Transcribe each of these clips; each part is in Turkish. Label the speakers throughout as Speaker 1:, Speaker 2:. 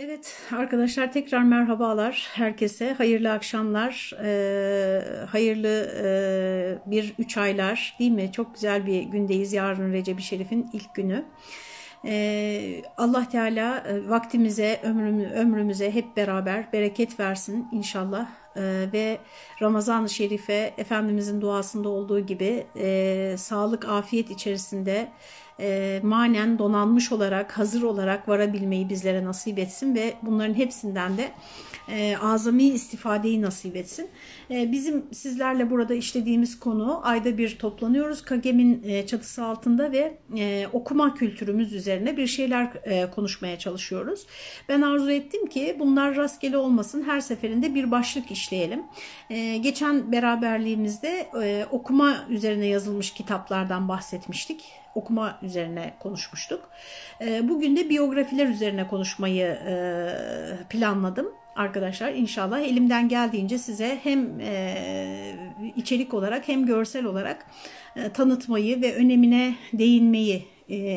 Speaker 1: Evet arkadaşlar tekrar merhabalar herkese. Hayırlı akşamlar, e, hayırlı e, bir üç aylar değil mi? Çok güzel bir gündeyiz. Yarın Recep-i Şerif'in ilk günü. E, Allah Teala e, vaktimize, ömrümü, ömrümüze hep beraber bereket versin inşallah. E, ve Ramazan-ı Şerif'e Efendimizin duasında olduğu gibi e, sağlık, afiyet içerisinde e, manen donanmış olarak, hazır olarak varabilmeyi bizlere nasip etsin ve bunların hepsinden de e, azami istifadeyi nasip etsin. E, bizim sizlerle burada işlediğimiz konu ayda bir toplanıyoruz. Kagem'in e, çatısı altında ve e, okuma kültürümüz üzerine bir şeyler e, konuşmaya çalışıyoruz. Ben arzu ettim ki bunlar rastgele olmasın her seferinde bir başlık işleyelim. E, geçen beraberliğimizde e, okuma üzerine yazılmış kitaplardan bahsetmiştik okuma üzerine konuşmuştuk. Ee, bugün de biyografiler üzerine konuşmayı e, planladım arkadaşlar. İnşallah elimden geldiğince size hem e, içerik olarak hem görsel olarak e, tanıtmayı ve önemine değinmeyi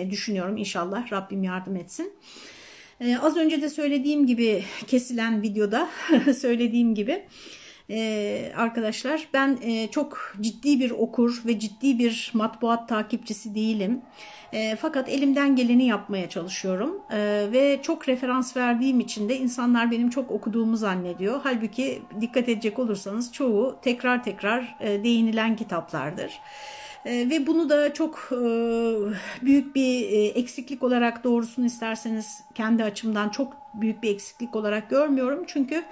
Speaker 1: düşünüyorum. İnşallah Rabbim yardım etsin. Az önce de söylediğim gibi kesilen videoda söylediğim gibi ee, arkadaşlar ben e, çok ciddi bir okur ve ciddi bir matbuat takipçisi değilim. E, fakat elimden geleni yapmaya çalışıyorum e, ve çok referans verdiğim için de insanlar benim çok okuduğumu zannediyor. Halbuki dikkat edecek olursanız çoğu tekrar tekrar e, değinilen kitaplardır. Ve bunu da çok e, büyük bir eksiklik olarak doğrusunu isterseniz kendi açımdan çok büyük bir eksiklik olarak görmüyorum. Çünkü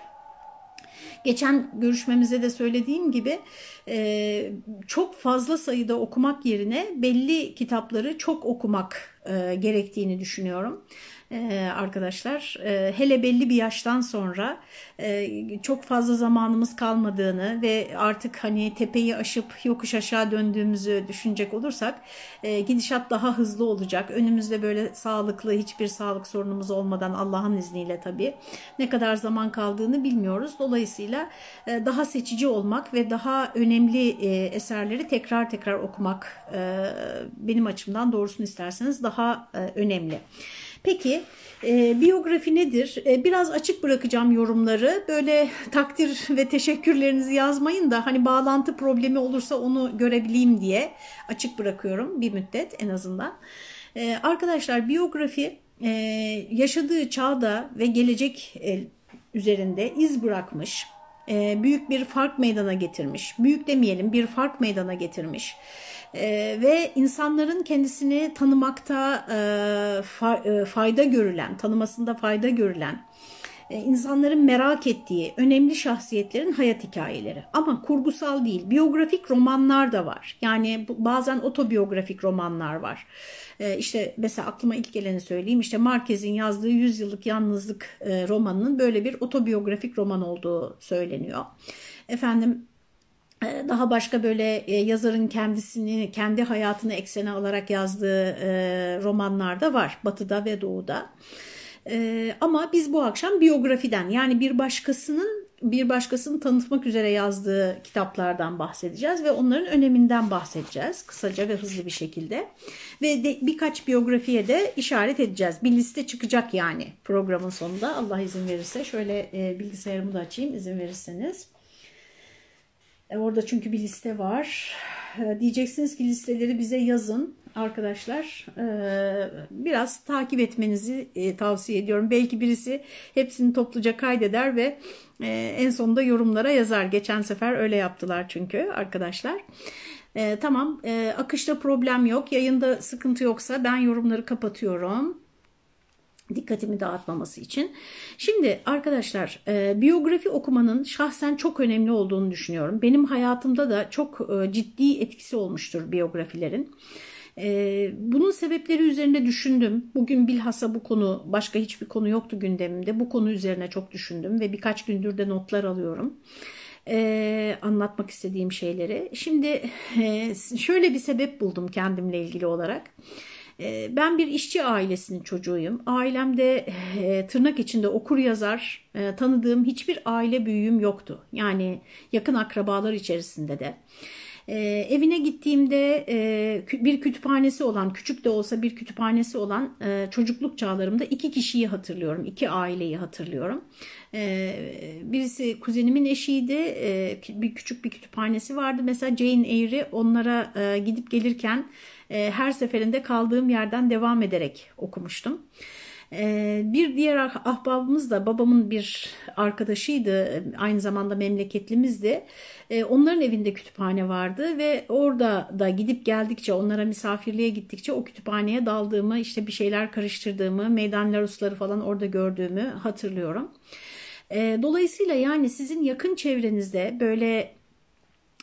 Speaker 1: Geçen görüşmemizde de söylediğim gibi e, çok fazla sayıda okumak yerine belli kitapları çok okumak e, gerektiğini düşünüyorum. Ee, arkadaşlar. Ee, hele belli bir yaştan sonra e, çok fazla zamanımız kalmadığını ve artık hani tepeyi aşıp yokuş aşağı döndüğümüzü düşünecek olursak e, gidişat daha hızlı olacak. Önümüzde böyle sağlıklı hiçbir sağlık sorunumuz olmadan Allah'ın izniyle tabii ne kadar zaman kaldığını bilmiyoruz. Dolayısıyla e, daha seçici olmak ve daha önemli eserleri tekrar tekrar okumak benim açımdan doğrusunu isterseniz daha önemli. Peki e, biyografi nedir? E, biraz açık bırakacağım yorumları. Böyle takdir ve teşekkürlerinizi yazmayın da hani bağlantı problemi olursa onu görebileyim diye açık bırakıyorum bir müddet en azından. E, arkadaşlar biyografi e, yaşadığı çağda ve gelecek e, üzerinde iz bırakmış e, büyük bir fark meydana getirmiş. Büyük demeyelim bir fark meydana getirmiş e, ve insanların kendisini tanımakta e, fa, e, fayda görülen, tanımasında fayda görülen, e, insanların merak ettiği önemli şahsiyetlerin hayat hikayeleri. Ama kurgusal değil, biyografik romanlar da var. Yani bazen otobiyografik romanlar var. E, işte mesela aklıma ilk geleni söyleyeyim. İşte Marquez'in yazdığı Yüzyıllık Yalnızlık e, romanının böyle bir otobiyografik roman olduğu söyleniyor. Efendim daha başka böyle e, yazarın kendisini, kendi hayatını eksene alarak yazdığı e, romanlar da var Batı'da ve Doğu'da. Ee, ama biz bu akşam biyografiden yani bir başkasının bir başkasını tanıtmak üzere yazdığı kitaplardan bahsedeceğiz ve onların öneminden bahsedeceğiz kısaca ve hızlı bir şekilde. Ve de, birkaç biyografiye de işaret edeceğiz. Bir liste çıkacak yani programın sonunda Allah izin verirse. Şöyle e, bilgisayarımı da açayım izin verirseniz. E, orada çünkü bir liste var. E, diyeceksiniz ki listeleri bize yazın arkadaşlar. E, biraz takip etmenizi tavsiye ediyorum. Belki birisi hepsini topluca kaydeder ve en sonunda yorumlara yazar. Geçen sefer öyle yaptılar çünkü arkadaşlar. Tamam akışta problem yok. Yayında sıkıntı yoksa ben yorumları kapatıyorum dikkatimi dağıtmaması için. Şimdi arkadaşlar e, biyografi okumanın şahsen çok önemli olduğunu düşünüyorum. Benim hayatımda da çok e, ciddi etkisi olmuştur biyografilerin. E, bunun sebepleri üzerinde düşündüm. Bugün bilhassa bu konu başka hiçbir konu yoktu gündemimde. Bu konu üzerine çok düşündüm ve birkaç gündür de notlar alıyorum. Ee, anlatmak istediğim şeyleri. Şimdi e, şöyle bir sebep buldum kendimle ilgili olarak. Ee, ben bir işçi ailesinin çocuğuyum. Ailemde e, tırnak içinde okur yazar e, tanıdığım hiçbir aile büyüğüm yoktu. Yani yakın akrabalar içerisinde de. E, evine gittiğimde e, bir kütüphanesi olan, küçük de olsa bir kütüphanesi olan çocukluk çağlarımda iki kişiyi hatırlıyorum, iki aileyi hatırlıyorum. E, birisi kuzenimin eşiydi, bir küçük bir kütüphanesi vardı. Mesela Jane Eyre onlara gidip gelirken e, her seferinde kaldığım yerden devam ederek okumuştum. Ee, bir diğer ah, ahbabımız da babamın bir arkadaşıydı. Aynı zamanda memleketlimizdi. Ee, onların evinde kütüphane vardı ve orada da gidip geldikçe onlara misafirliğe gittikçe o kütüphaneye daldığımı işte bir şeyler karıştırdığımı meydan larusları falan orada gördüğümü hatırlıyorum. Ee, dolayısıyla yani sizin yakın çevrenizde böyle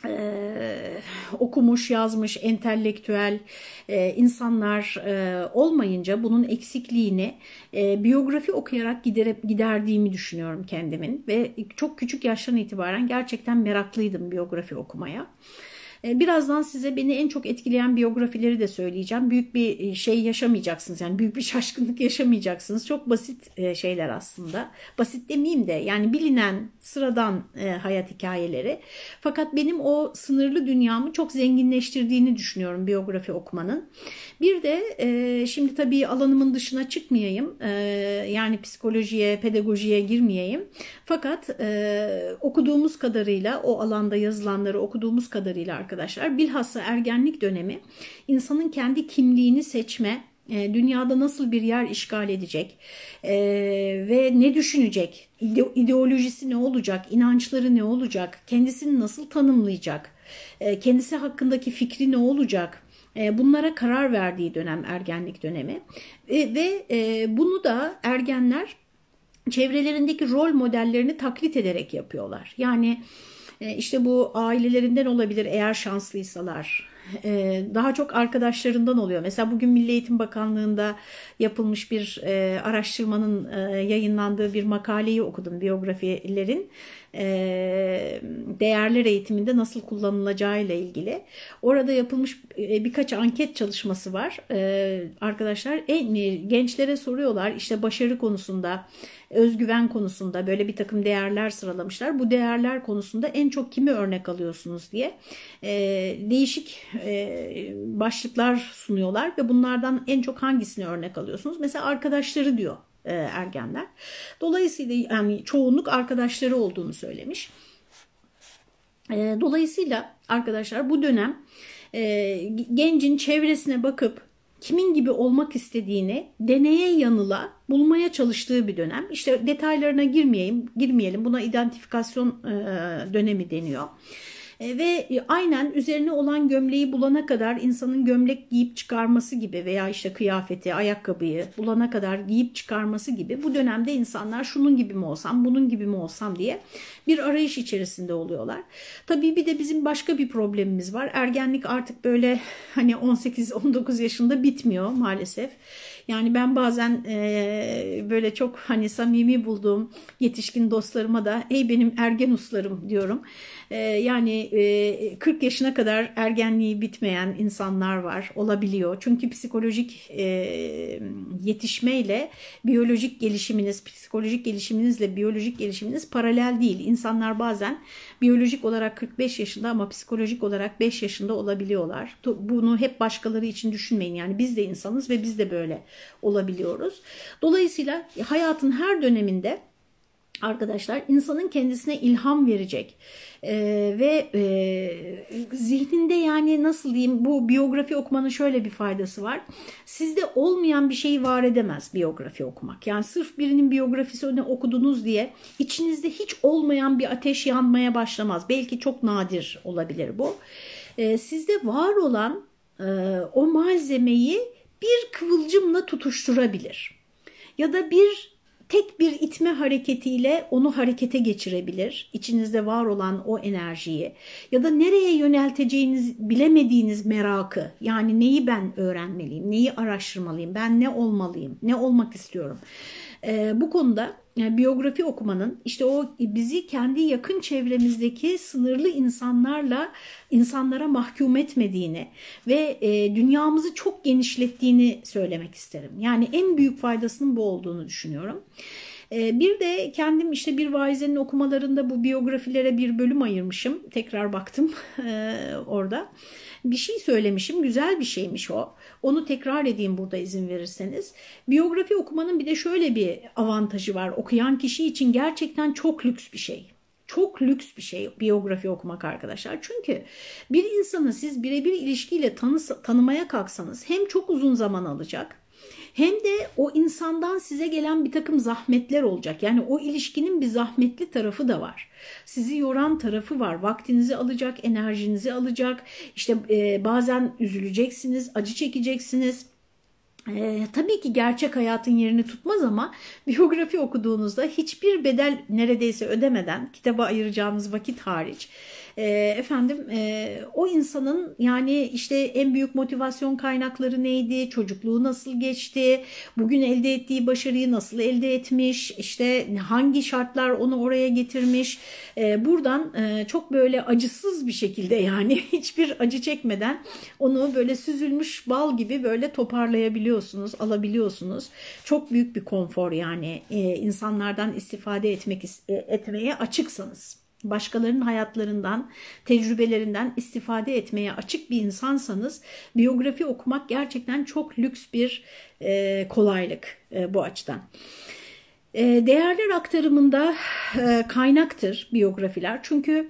Speaker 1: ee, okumuş, yazmış, entelektüel e, insanlar e, olmayınca bunun eksikliğini e, biyografi okuyarak giderip giderdiğimi düşünüyorum kendimin ve çok küçük yaştan itibaren gerçekten meraklıydım biyografi okumaya. Ee, birazdan size beni en çok etkileyen biyografileri de söyleyeceğim. Büyük bir e, şey yaşamayacaksınız yani büyük bir şaşkınlık yaşamayacaksınız. Çok basit e, şeyler aslında. Basit demeyeyim de yani bilinen sıradan e, hayat hikayeleri. Fakat benim o sınırlı dünyamı çok zenginleştirdiğini düşünüyorum biyografi okumanın. Bir de şimdi tabii alanımın dışına çıkmayayım. Yani psikolojiye, pedagojiye girmeyeyim. Fakat okuduğumuz kadarıyla o alanda yazılanları okuduğumuz kadarıyla arkadaşlar. Bilhassa ergenlik dönemi insanın kendi kimliğini seçme, e, dünyada nasıl bir yer işgal edecek e, ve ne düşünecek, ideolojisi ne olacak, inançları ne olacak, kendisini nasıl tanımlayacak, e, kendisi hakkındaki fikri ne olacak, bunlara karar verdiği dönem ergenlik dönemi ve bunu da ergenler çevrelerindeki rol modellerini taklit ederek yapıyorlar. Yani e, işte bu ailelerinden olabilir eğer şanslıysalar. E, daha çok arkadaşlarından oluyor. Mesela bugün Milli Eğitim Bakanlığı'nda yapılmış bir e, araştırmanın yayınlandığı bir makaleyi okudum biyografilerin değerler eğitiminde nasıl kullanılacağı ile ilgili. Orada yapılmış birkaç anket çalışması var. Arkadaşlar en, gençlere soruyorlar işte başarı konusunda özgüven konusunda böyle bir takım değerler sıralamışlar. Bu değerler konusunda en çok kimi örnek alıyorsunuz diye e, değişik e, başlıklar sunuyorlar ve bunlardan en çok hangisini örnek alıyorsunuz? Mesela arkadaşları diyor e, ergenler. Dolayısıyla yani çoğunluk arkadaşları olduğunu söylemiş. E, dolayısıyla arkadaşlar bu dönem e, gencin çevresine bakıp kimin gibi olmak istediğini deneye yanıla bulmaya çalıştığı bir dönem. İşte detaylarına girmeyeyim, girmeyelim. Buna identifikasyon dönemi deniyor. E, ve aynen üzerine olan gömleği bulana kadar insanın gömlek giyip çıkarması gibi veya işte kıyafeti, ayakkabıyı bulana kadar giyip çıkarması gibi bu dönemde insanlar şunun gibi mi olsam, bunun gibi mi olsam diye bir arayış içerisinde oluyorlar. Tabii bir de bizim başka bir problemimiz var. Ergenlik artık böyle hani 18-19 yaşında bitmiyor maalesef. Yani ben bazen e, böyle çok hani samimi bulduğum yetişkin dostlarıma da ey benim ergen uslarım diyorum. E, yani e, 40 yaşına kadar ergenliği bitmeyen insanlar var olabiliyor. Çünkü psikolojik e, yetişmeyle biyolojik gelişiminiz, psikolojik gelişiminizle biyolojik gelişiminiz paralel değil. İnsanlar bazen biyolojik olarak 45 yaşında ama psikolojik olarak 5 yaşında olabiliyorlar. Bunu hep başkaları için düşünmeyin. Yani biz de insanız ve biz de böyle olabiliyoruz. Dolayısıyla hayatın her döneminde arkadaşlar insanın kendisine ilham verecek ee, ve e, zihninde yani nasıl diyeyim bu biyografi okumanın şöyle bir faydası var. Sizde olmayan bir şeyi var edemez biyografi okumak. Yani sırf birinin biyografisini okudunuz diye içinizde hiç olmayan bir ateş yanmaya başlamaz. Belki çok nadir olabilir bu. Ee, sizde var olan e, o malzemeyi bir kıvılcımla tutuşturabilir. Ya da bir tek bir itme hareketiyle onu harekete geçirebilir. İçinizde var olan o enerjiyi ya da nereye yönelteceğiniz bilemediğiniz merakı yani neyi ben öğrenmeliyim, neyi araştırmalıyım, ben ne olmalıyım, ne olmak istiyorum. Ee, bu konuda yani biyografi okumanın işte o bizi kendi yakın çevremizdeki sınırlı insanlarla insanlara mahkum etmediğini ve e, dünyamızı çok genişlettiğini söylemek isterim. Yani en büyük faydasının bu olduğunu düşünüyorum. E, bir de kendim işte bir vaizenin okumalarında bu biyografilere bir bölüm ayırmışım. Tekrar baktım e, orada. Bir şey söylemişim, güzel bir şeymiş o. Onu tekrar edeyim burada izin verirseniz. Biyografi okumanın bir de şöyle bir avantajı var. Okuyan kişi için gerçekten çok lüks bir şey. Çok lüks bir şey biyografi okumak arkadaşlar. Çünkü bir insanı siz birebir ilişkiyle tanı, tanımaya kalksanız hem çok uzun zaman alacak hem de o insandan size gelen bir takım zahmetler olacak. Yani o ilişkinin bir zahmetli tarafı da var. Sizi yoran tarafı var. Vaktinizi alacak, enerjinizi alacak. İşte e, bazen üzüleceksiniz, acı çekeceksiniz ee, tabii ki gerçek hayatın yerini tutmaz ama biyografi okuduğunuzda hiçbir bedel neredeyse ödemeden kitaba ayıracağınız vakit hariç e, efendim e, o insanın yani işte en büyük motivasyon kaynakları neydi, çocukluğu nasıl geçti, bugün elde ettiği başarıyı nasıl elde etmiş, işte hangi şartlar onu oraya getirmiş. E, buradan e, çok böyle acısız bir şekilde yani hiçbir acı çekmeden onu böyle süzülmüş bal gibi böyle toparlayabiliyorsunuz, alabiliyorsunuz. Çok büyük bir konfor yani e, insanlardan istifade etmek e, etmeye açıksanız başkalarının hayatlarından, tecrübelerinden istifade etmeye açık bir insansanız biyografi okumak gerçekten çok lüks bir e, kolaylık e, bu açıdan. E, değerler aktarımında e, kaynaktır biyografiler. Çünkü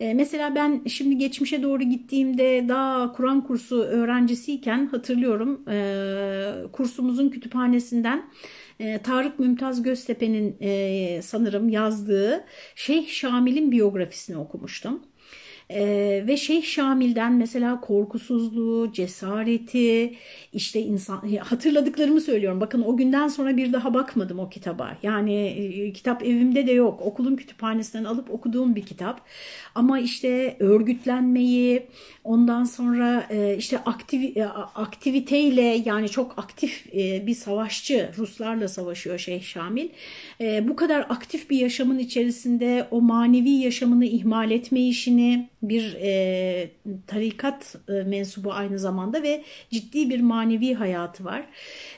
Speaker 1: e, mesela ben şimdi geçmişe doğru gittiğimde daha Kur'an kursu öğrencisiyken hatırlıyorum e, kursumuzun kütüphanesinden e, Tarık Mümtaz Göztepe'nin e, sanırım yazdığı Şeyh Şamil'in biyografisini okumuştum. Ee, ve Şeyh Şamil'den mesela korkusuzluğu, cesareti, işte insan hatırladıklarımı söylüyorum. Bakın o günden sonra bir daha bakmadım o kitaba. Yani e, kitap evimde de yok. Okulun kütüphanesinden alıp okuduğum bir kitap. Ama işte örgütlenmeyi, ondan sonra e, işte aktiv, e, aktiviteyle yani çok aktif e, bir savaşçı Ruslarla savaşıyor Şeyh Şamil. E, bu kadar aktif bir yaşamın içerisinde o manevi yaşamını ihmal etme işini bir e, tarikat e, mensubu aynı zamanda ve ciddi bir manevi hayatı var.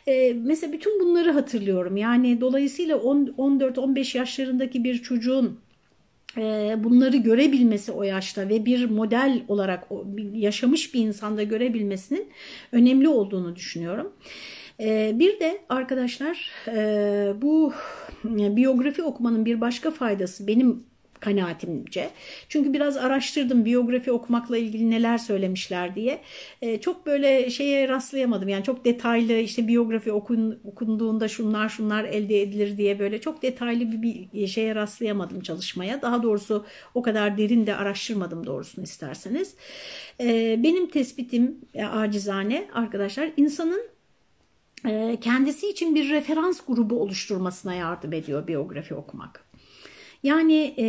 Speaker 1: E, mesela bütün bunları hatırlıyorum. Yani dolayısıyla 14-15 yaşlarındaki bir çocuğun e, bunları görebilmesi o yaşta ve bir model olarak yaşamış bir insanda görebilmesinin önemli olduğunu düşünüyorum. E, bir de arkadaşlar e, bu biyografi okumanın bir başka faydası benim kanaatimce. Çünkü biraz araştırdım biyografi okumakla ilgili neler söylemişler diye. E, çok böyle şeye rastlayamadım. Yani çok detaylı işte biyografi okun, okunduğunda şunlar şunlar elde edilir diye böyle çok detaylı bir, bir şeye rastlayamadım çalışmaya. Daha doğrusu o kadar derin de araştırmadım doğrusunu isterseniz. E, benim tespitim e, acizane arkadaşlar insanın e, kendisi için bir referans grubu oluşturmasına yardım ediyor biyografi okumak. Yani e,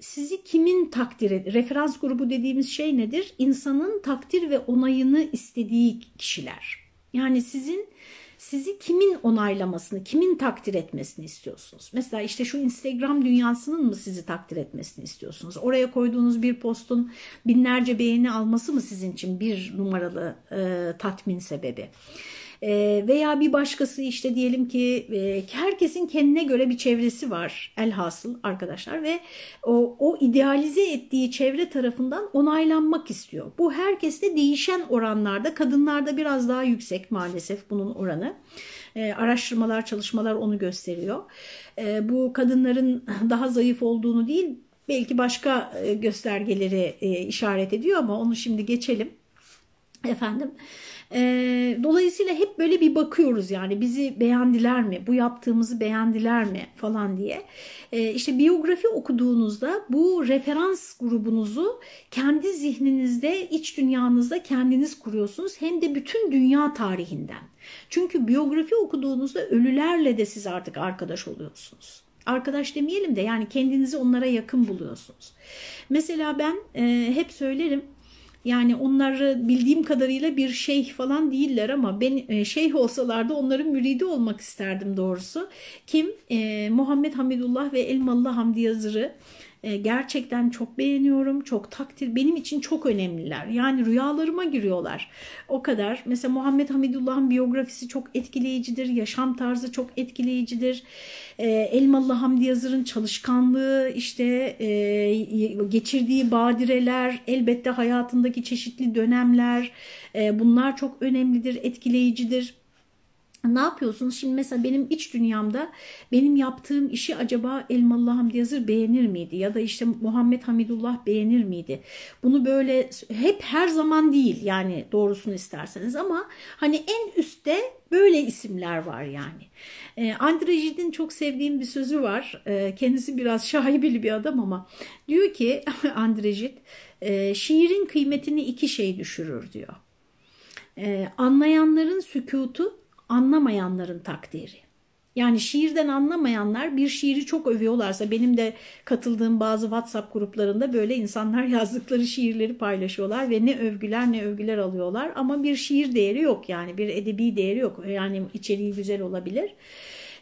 Speaker 1: sizi kimin takdir ed referans grubu dediğimiz şey nedir? İnsanın takdir ve onayını istediği kişiler. Yani sizin sizi kimin onaylamasını, kimin takdir etmesini istiyorsunuz? Mesela işte şu Instagram dünyasının mı sizi takdir etmesini istiyorsunuz? Oraya koyduğunuz bir postun binlerce beğeni alması mı sizin için bir numaralı e, tatmin sebebi? Ee, veya bir başkası işte diyelim ki e, herkesin kendine göre bir çevresi var elhasıl arkadaşlar ve o, o idealize ettiği çevre tarafından onaylanmak istiyor. Bu herkeste değişen oranlarda kadınlarda biraz daha yüksek maalesef bunun oranı. E, araştırmalar, çalışmalar onu gösteriyor. E, bu kadınların daha zayıf olduğunu değil, belki başka e, göstergeleri e, işaret ediyor ama onu şimdi geçelim. Efendim, e, dolayısıyla hep böyle bir bakıyoruz yani bizi beğendiler mi, bu yaptığımızı beğendiler mi falan diye. E, işte biyografi okuduğunuzda bu referans grubunuzu kendi zihninizde, iç dünyanızda kendiniz kuruyorsunuz. Hem de bütün dünya tarihinden. Çünkü biyografi okuduğunuzda ölülerle de siz artık arkadaş oluyorsunuz. Arkadaş demeyelim de yani kendinizi onlara yakın buluyorsunuz. Mesela ben e, hep söylerim yani onları bildiğim kadarıyla bir şeyh falan değiller ama ben e, şeyh olsalardı onların müridi olmak isterdim doğrusu. Kim? E, Muhammed Hamidullah ve Elmalı Hamdi Yazır'ı e, gerçekten çok beğeniyorum. Çok takdir. Benim için çok önemliler. Yani rüyalarıma giriyorlar. O kadar. Mesela Muhammed Hamidullah'ın biyografisi çok etkileyicidir. Yaşam tarzı çok etkileyicidir. E, Elmalı Hamdi Yazır'ın çalışkanlığı, işte e, geçirdiği badireler, elbette hayatındaki çeşitli dönemler bunlar çok önemlidir, etkileyicidir. Ne yapıyorsunuz? Şimdi mesela benim iç dünyamda benim yaptığım işi acaba Elmalı Hamdi Yazır beğenir miydi? Ya da işte Muhammed Hamidullah beğenir miydi? Bunu böyle hep her zaman değil yani doğrusunu isterseniz ama hani en üstte böyle isimler var yani. E, Andre Gide'in çok sevdiğim bir sözü var. E, kendisi biraz şaibeli bir adam ama diyor ki Andre Gide e, şiirin kıymetini iki şey düşürür diyor. E, anlayanların sükutu anlamayanların takdiri. Yani şiirden anlamayanlar bir şiiri çok övüyorlarsa benim de katıldığım bazı WhatsApp gruplarında böyle insanlar yazdıkları şiirleri paylaşıyorlar ve ne övgüler ne övgüler alıyorlar. Ama bir şiir değeri yok yani bir edebi değeri yok. Yani içeriği güzel olabilir.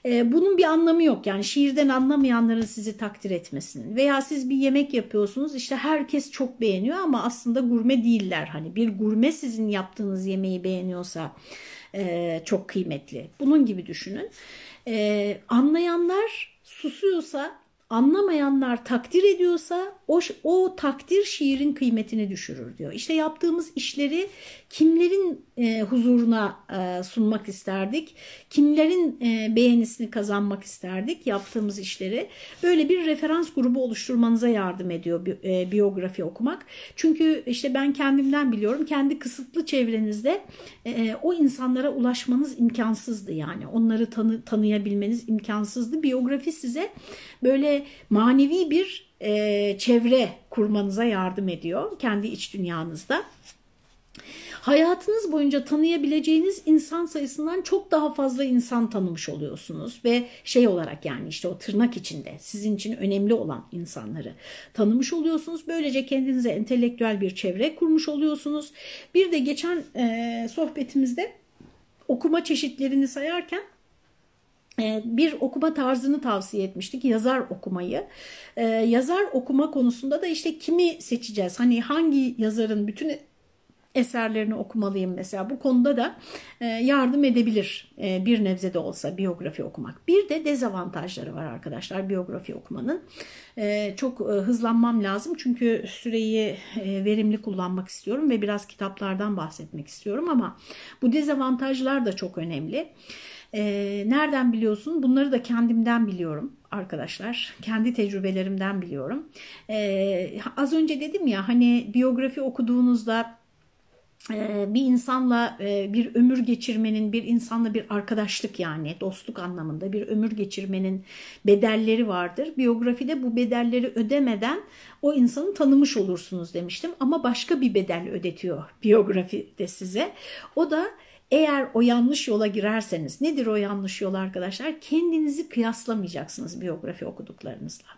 Speaker 1: Ee, bunun bir anlamı yok. Yani şiirden anlamayanların sizi takdir etmesinin. Veya siz bir yemek yapıyorsunuz işte herkes çok beğeniyor ama aslında gurme değiller. Hani bir gurme sizin yaptığınız yemeği beğeniyorsa e, çok kıymetli. Bunun gibi düşünün. E, anlayanlar susuyorsa anlamayanlar takdir ediyorsa o, o takdir şiirin kıymetini düşürür diyor. İşte yaptığımız işleri kimlerin e, huzuruna e, sunmak isterdik, kimlerin e, beğenisini kazanmak isterdik yaptığımız işleri. Böyle bir referans grubu oluşturmanıza yardım ediyor bi, e, biyografi okumak. Çünkü işte ben kendimden biliyorum kendi kısıtlı çevrenizde e, o insanlara ulaşmanız imkansızdı yani. Onları tanı, tanıyabilmeniz imkansızdı. Biyografi size böyle manevi bir e, çevre kurmanıza yardım ediyor kendi iç dünyanızda. Hayatınız boyunca tanıyabileceğiniz insan sayısından çok daha fazla insan tanımış oluyorsunuz ve şey olarak yani işte o tırnak içinde sizin için önemli olan insanları tanımış oluyorsunuz. Böylece kendinize entelektüel bir çevre kurmuş oluyorsunuz. Bir de geçen e, sohbetimizde okuma çeşitlerini sayarken e, bir okuma tarzını tavsiye etmiştik. Yazar okumayı. Ee, yazar okuma konusunda da işte kimi seçeceğiz? Hani hangi yazarın bütün eserlerini okumalıyım mesela. Bu konuda da e, yardım edebilir e, bir nebze de olsa biyografi okumak. Bir de dezavantajları var arkadaşlar biyografi okumanın. E, çok hızlanmam lazım çünkü süreyi verimli kullanmak istiyorum ve biraz kitaplardan bahsetmek istiyorum ama bu dezavantajlar da çok önemli. nereden biliyorsun? Bunları da kendimden biliyorum arkadaşlar. Kendi tecrübelerimden biliyorum. az önce dedim ya hani biyografi okuduğunuzda bir insanla e, bir ömür geçirmenin, bir insanla bir arkadaşlık yani dostluk anlamında bir ömür geçirmenin bedelleri vardır. Biyografide bu bedelleri ödemeden o insanı tanımış olursunuz demiştim ama başka bir bedel ödetiyor biyografide size. O da eğer o yanlış yola girerseniz, nedir o yanlış yol arkadaşlar? Kendinizi kıyaslamayacaksınız biyografi okuduklarınızla.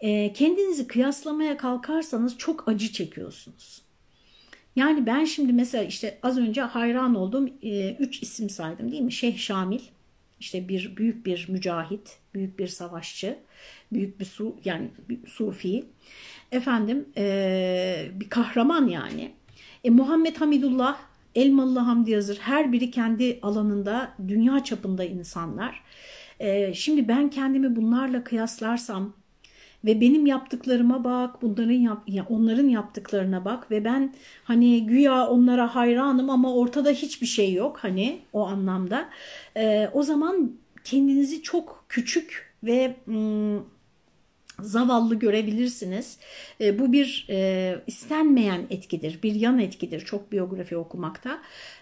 Speaker 1: Ee, kendinizi kıyaslamaya kalkarsanız çok acı çekiyorsunuz. Yani ben şimdi mesela işte az önce hayran olduğum e, üç isim saydım değil mi? Şeyh Şamil, işte bir büyük bir mücahit, büyük bir savaşçı, büyük bir su yani bir sufi. Efendim e, bir kahraman yani. E, Muhammed Hamidullah, Elmalı Hamdi Yazır her biri kendi alanında dünya çapında insanlar. E, şimdi ben kendimi bunlarla kıyaslarsam ve benim yaptıklarıma bak, bunların yap, ya onların yaptıklarına bak ve ben hani güya onlara hayranım ama ortada hiçbir şey yok hani o anlamda. E, o zaman kendinizi çok küçük ve ım, zavallı görebilirsiniz. E, bu bir e, istenmeyen etkidir, bir yan etkidir çok biyografi okumakta.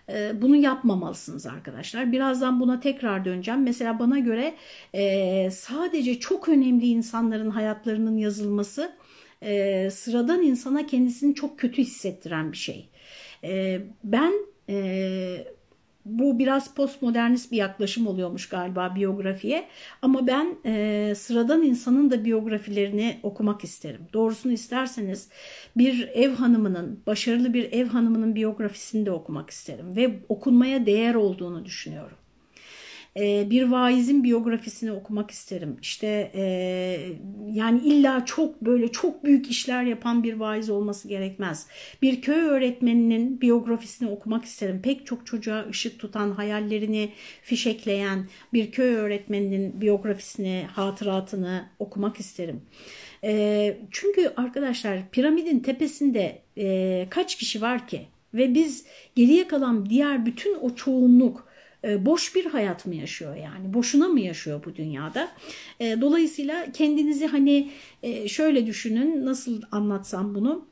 Speaker 1: E, bunu yapmamalısınız arkadaşlar. Birazdan buna tekrar döneceğim. Mesela bana göre e, sadece çok önemli insanların hayatlarının yazılması e, sıradan insana kendisini çok kötü hissettiren bir şey. E, ben... E, bu biraz postmodernist bir yaklaşım oluyormuş galiba biyografiye. Ama ben e, sıradan insanın da biyografilerini okumak isterim. Doğrusunu isterseniz bir ev hanımının, başarılı bir ev hanımının biyografisini de okumak isterim. Ve okunmaya değer olduğunu düşünüyorum. E, bir vaizin biyografisini okumak isterim. İşte e, yani illa çok böyle çok büyük işler yapan bir vaiz olması gerekmez. Bir köy öğretmeninin biyografisini okumak isterim. Pek çok çocuğa ışık tutan, hayallerini fişekleyen bir köy öğretmeninin biyografisini, hatıratını okumak isterim. E, çünkü arkadaşlar piramidin tepesinde kaç kişi var ki? Ve biz geriye kalan diğer bütün o çoğunluk e, boş bir hayat mı yaşıyor yani boşuna mı yaşıyor bu dünyada e, dolayısıyla kendinizi hani e, şöyle düşünün nasıl anlatsam bunu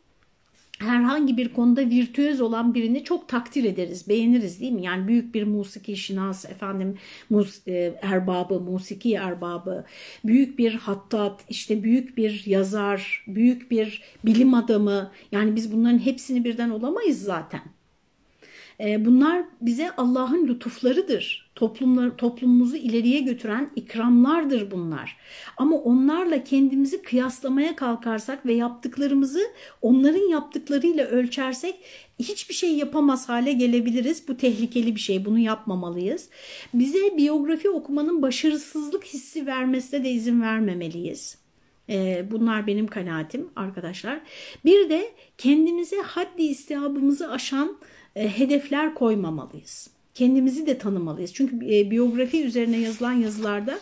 Speaker 1: herhangi bir konuda virtüöz olan birini çok takdir ederiz, beğeniriz değil mi? Yani büyük bir musiki şinas, efendim mus, erbabı, musiki erbabı, büyük bir hattat, işte büyük bir yazar, büyük bir bilim adamı. Yani biz bunların hepsini birden olamayız zaten. E, bunlar bize Allah'ın lütuflarıdır. Toplumlar, toplumumuzu ileriye götüren ikramlardır bunlar. Ama onlarla kendimizi kıyaslamaya kalkarsak ve yaptıklarımızı onların yaptıklarıyla ölçersek hiçbir şey yapamaz hale gelebiliriz. Bu tehlikeli bir şey. Bunu yapmamalıyız. Bize biyografi okumanın başarısızlık hissi vermesine de izin vermemeliyiz. E, bunlar benim kanaatim arkadaşlar. Bir de kendimize haddi istihabımızı aşan e, hedefler koymamalıyız. Kendimizi de tanımalıyız. Çünkü e, biyografi üzerine yazılan yazılarda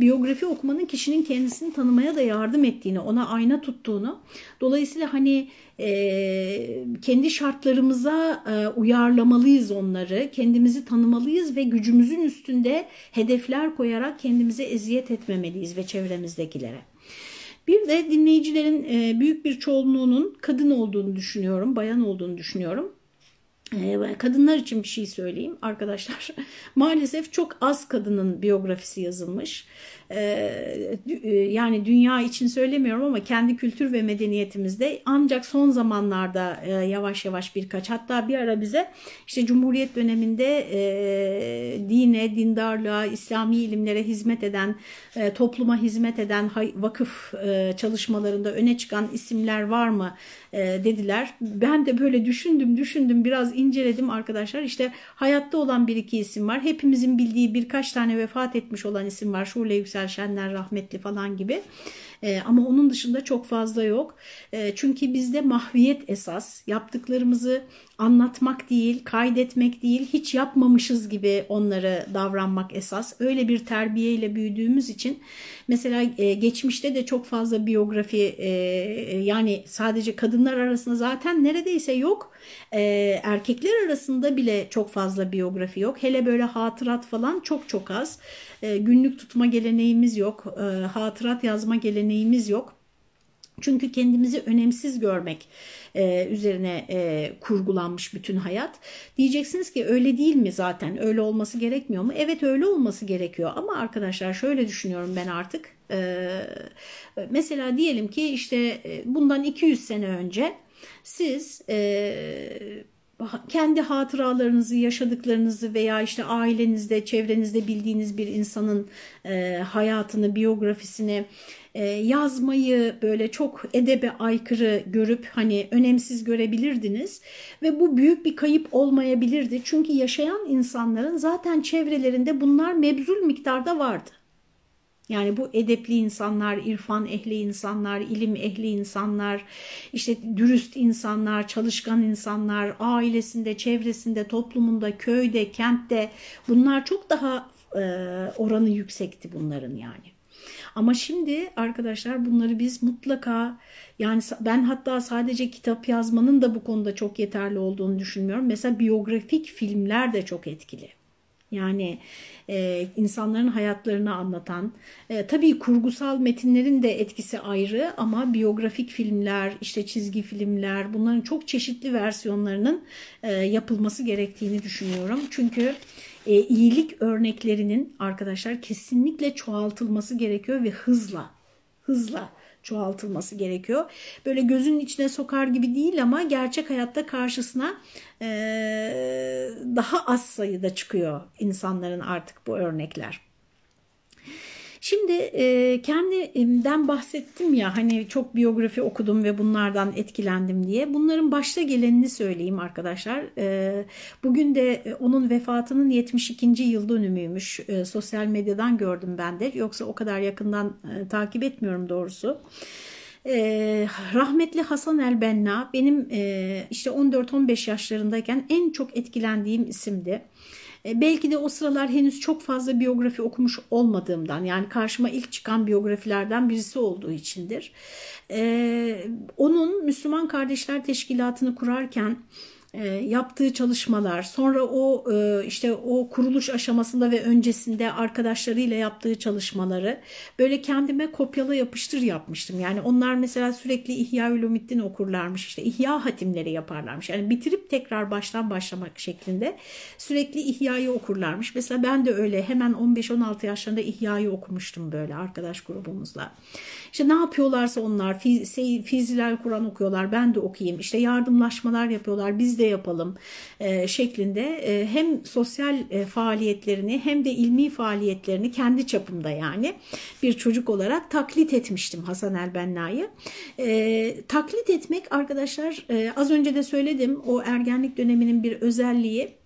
Speaker 1: biyografi okumanın kişinin kendisini tanımaya da yardım ettiğini, ona ayna tuttuğunu, dolayısıyla hani e, kendi şartlarımıza e, uyarlamalıyız onları, kendimizi tanımalıyız ve gücümüzün üstünde hedefler koyarak kendimize eziyet etmemeliyiz ve çevremizdekilere. Bir de dinleyicilerin e, büyük bir çoğunluğunun kadın olduğunu düşünüyorum, bayan olduğunu düşünüyorum. Ee, kadınlar için bir şey söyleyeyim arkadaşlar. Maalesef çok az kadının biyografisi yazılmış. Ee, e, yani dünya için söylemiyorum ama kendi kültür ve medeniyetimizde ancak son zamanlarda e, yavaş yavaş birkaç hatta bir ara bize işte Cumhuriyet döneminde e, dine, dindarlığa, İslami ilimlere hizmet eden, topluma hizmet eden vakıf çalışmalarında öne çıkan isimler var mı dediler. Ben de böyle düşündüm düşündüm biraz inceledim arkadaşlar. İşte hayatta olan bir iki isim var. Hepimizin bildiği birkaç tane vefat etmiş olan isim var. Şule Yüksel Yüksel Şenler rahmetli falan gibi. E, ama onun dışında çok fazla yok. E, çünkü bizde mahviyet esas. Yaptıklarımızı anlatmak değil, kaydetmek değil, hiç yapmamışız gibi onları davranmak esas. Öyle bir terbiyeyle büyüdüğümüz için mesela e, geçmişte de çok fazla biyografi e, yani sadece kadınlar arasında zaten neredeyse yok. E, erkekler arasında bile çok fazla biyografi yok. Hele böyle hatırat falan çok çok az. E, günlük tutma geleneğimiz yok. E, hatırat yazma geleneğimiz yok. Çünkü kendimizi önemsiz görmek e, üzerine e, kurgulanmış bütün hayat. Diyeceksiniz ki öyle değil mi zaten? Öyle olması gerekmiyor mu? Evet öyle olması gerekiyor. Ama arkadaşlar şöyle düşünüyorum ben artık. E, mesela diyelim ki işte e, bundan 200 sene önce siz... E, kendi hatıralarınızı, yaşadıklarınızı veya işte ailenizde, çevrenizde bildiğiniz bir insanın e, hayatını, biyografisini e, yazmayı böyle çok edebe aykırı görüp hani önemsiz görebilirdiniz ve bu büyük bir kayıp olmayabilirdi. Çünkü yaşayan insanların zaten çevrelerinde bunlar mebzul miktarda vardı. Yani bu edepli insanlar, irfan ehli insanlar, ilim ehli insanlar, işte dürüst insanlar, çalışkan insanlar, ailesinde, çevresinde, toplumunda, köyde, kentte bunlar çok daha e, oranı yüksekti bunların yani. Ama şimdi arkadaşlar bunları biz mutlaka yani ben hatta sadece kitap yazmanın da bu konuda çok yeterli olduğunu düşünmüyorum. Mesela biyografik filmler de çok etkili. Yani e, insanların hayatlarını anlatan, e, tabii kurgusal metinlerin de etkisi ayrı ama biyografik filmler, işte çizgi filmler bunların çok çeşitli versiyonlarının e, yapılması gerektiğini düşünüyorum. Çünkü e, iyilik örneklerinin arkadaşlar kesinlikle çoğaltılması gerekiyor ve hızla, hızla çoğaltılması gerekiyor. Böyle gözünün içine sokar gibi değil ama gerçek hayatta karşısına e, daha az sayıda çıkıyor insanların artık bu örnekler. Şimdi e, kendimden bahsettim ya hani çok biyografi okudum ve bunlardan etkilendim diye. Bunların başta gelenini söyleyeyim arkadaşlar. E, bugün de onun vefatının 72. yıl dönümüymüş. E, sosyal medyadan gördüm ben de. Yoksa o kadar yakından e, takip etmiyorum doğrusu. Ee, rahmetli Hasan el Benna benim e, işte 14-15 yaşlarındayken en çok etkilendiğim isimdi. E, belki de o sıralar henüz çok fazla biyografi okumuş olmadığımdan yani karşıma ilk çıkan biyografilerden birisi olduğu içindir. E, onun Müslüman Kardeşler Teşkilatı'nı kurarken e, yaptığı çalışmalar, sonra o e, işte o kuruluş aşamasında ve öncesinde arkadaşlarıyla yaptığı çalışmaları böyle kendime kopyala yapıştır yapmıştım. Yani onlar mesela sürekli İhya Ulumiddin okurlarmış, işte İhya hatimleri yaparlarmış. Yani bitirip tekrar baştan başlamak şeklinde sürekli İhya'yı okurlarmış. Mesela ben de öyle hemen 15-16 yaşlarında İhya'yı okumuştum böyle arkadaş grubumuzla. İşte ne yapıyorlarsa onlar Fizilal Kur'an okuyorlar ben de okuyayım. İşte yardımlaşmalar yapıyorlar biz de yapalım e, şeklinde e, hem sosyal e, faaliyetlerini hem de ilmi faaliyetlerini kendi çapımda yani bir çocuk olarak taklit etmiştim Hasan el-Benna'yı. E, taklit etmek arkadaşlar e, az önce de söyledim o ergenlik döneminin bir özelliği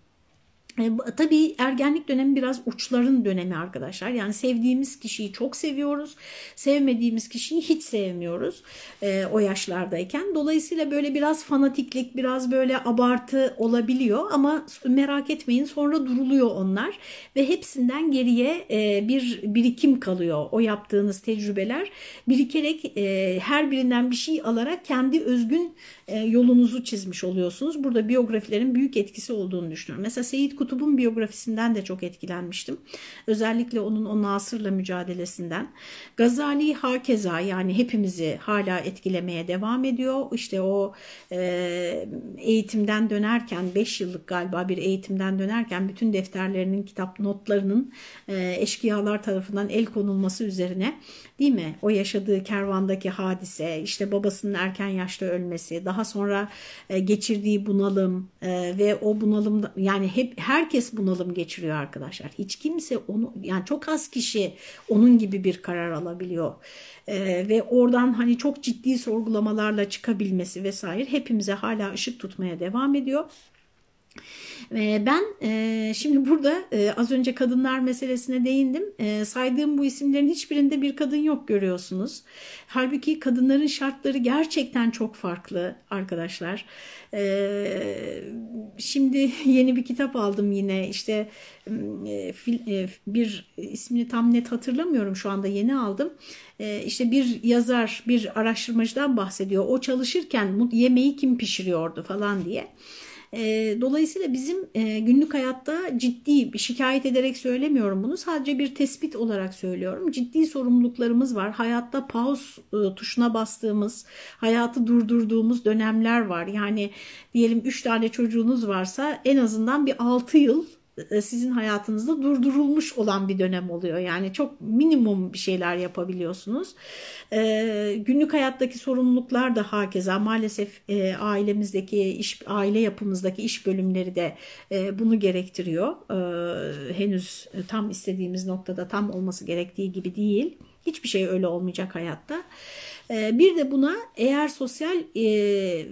Speaker 1: tabii ergenlik dönemi biraz uçların dönemi arkadaşlar. Yani sevdiğimiz kişiyi çok seviyoruz. Sevmediğimiz kişiyi hiç sevmiyoruz e, o yaşlardayken. Dolayısıyla böyle biraz fanatiklik, biraz böyle abartı olabiliyor. Ama merak etmeyin sonra duruluyor onlar. Ve hepsinden geriye e, bir birikim kalıyor. O yaptığınız tecrübeler birikerek e, her birinden bir şey alarak kendi özgün e, yolunuzu çizmiş oluyorsunuz. Burada biyografilerin büyük etkisi olduğunu düşünüyorum. Mesela Seyit Kutub'un biyografisinden de çok etkilenmiştim. Özellikle onun o Nasır'la mücadelesinden. Gazali hakeza yani hepimizi hala etkilemeye devam ediyor. İşte o e, eğitimden dönerken 5 yıllık galiba bir eğitimden dönerken bütün defterlerinin kitap notlarının e, eşkıyalar tarafından el konulması üzerine değil mi? O yaşadığı kervandaki hadise, işte babasının erken yaşta ölmesi, daha sonra e, geçirdiği bunalım e, ve o bunalım yani hep herkes bunalım geçiriyor arkadaşlar. Hiç kimse onu yani çok az kişi onun gibi bir karar alabiliyor. E, ve oradan hani çok ciddi sorgulamalarla çıkabilmesi vesaire hepimize hala ışık tutmaya devam ediyor. Ben e, şimdi burada e, az önce kadınlar meselesine değindim. E, saydığım bu isimlerin hiçbirinde bir kadın yok görüyorsunuz. Halbuki kadınların şartları gerçekten çok farklı arkadaşlar. Şimdi yeni bir kitap aldım yine işte bir ismini tam net hatırlamıyorum şu anda yeni aldım. İşte bir yazar bir araştırmacıdan bahsediyor. O çalışırken yemeği kim pişiriyordu falan diye. E, dolayısıyla bizim e, günlük hayatta ciddi şikayet ederek söylemiyorum bunu. Sadece bir tespit olarak söylüyorum. Ciddi sorumluluklarımız var. Hayatta pause e, tuşuna bastığımız, hayatı durdurduğumuz dönemler var. Yani diyelim 3 tane çocuğunuz varsa en azından bir 6 yıl sizin hayatınızda durdurulmuş olan bir dönem oluyor. Yani çok minimum bir şeyler yapabiliyorsunuz. E, günlük hayattaki sorumluluklar da hakeza maalesef e, ailemizdeki iş aile yapımızdaki iş bölümleri de e, bunu gerektiriyor. E, henüz tam istediğimiz noktada tam olması gerektiği gibi değil. Hiçbir şey öyle olmayacak hayatta. Ee, bir de buna eğer sosyal e,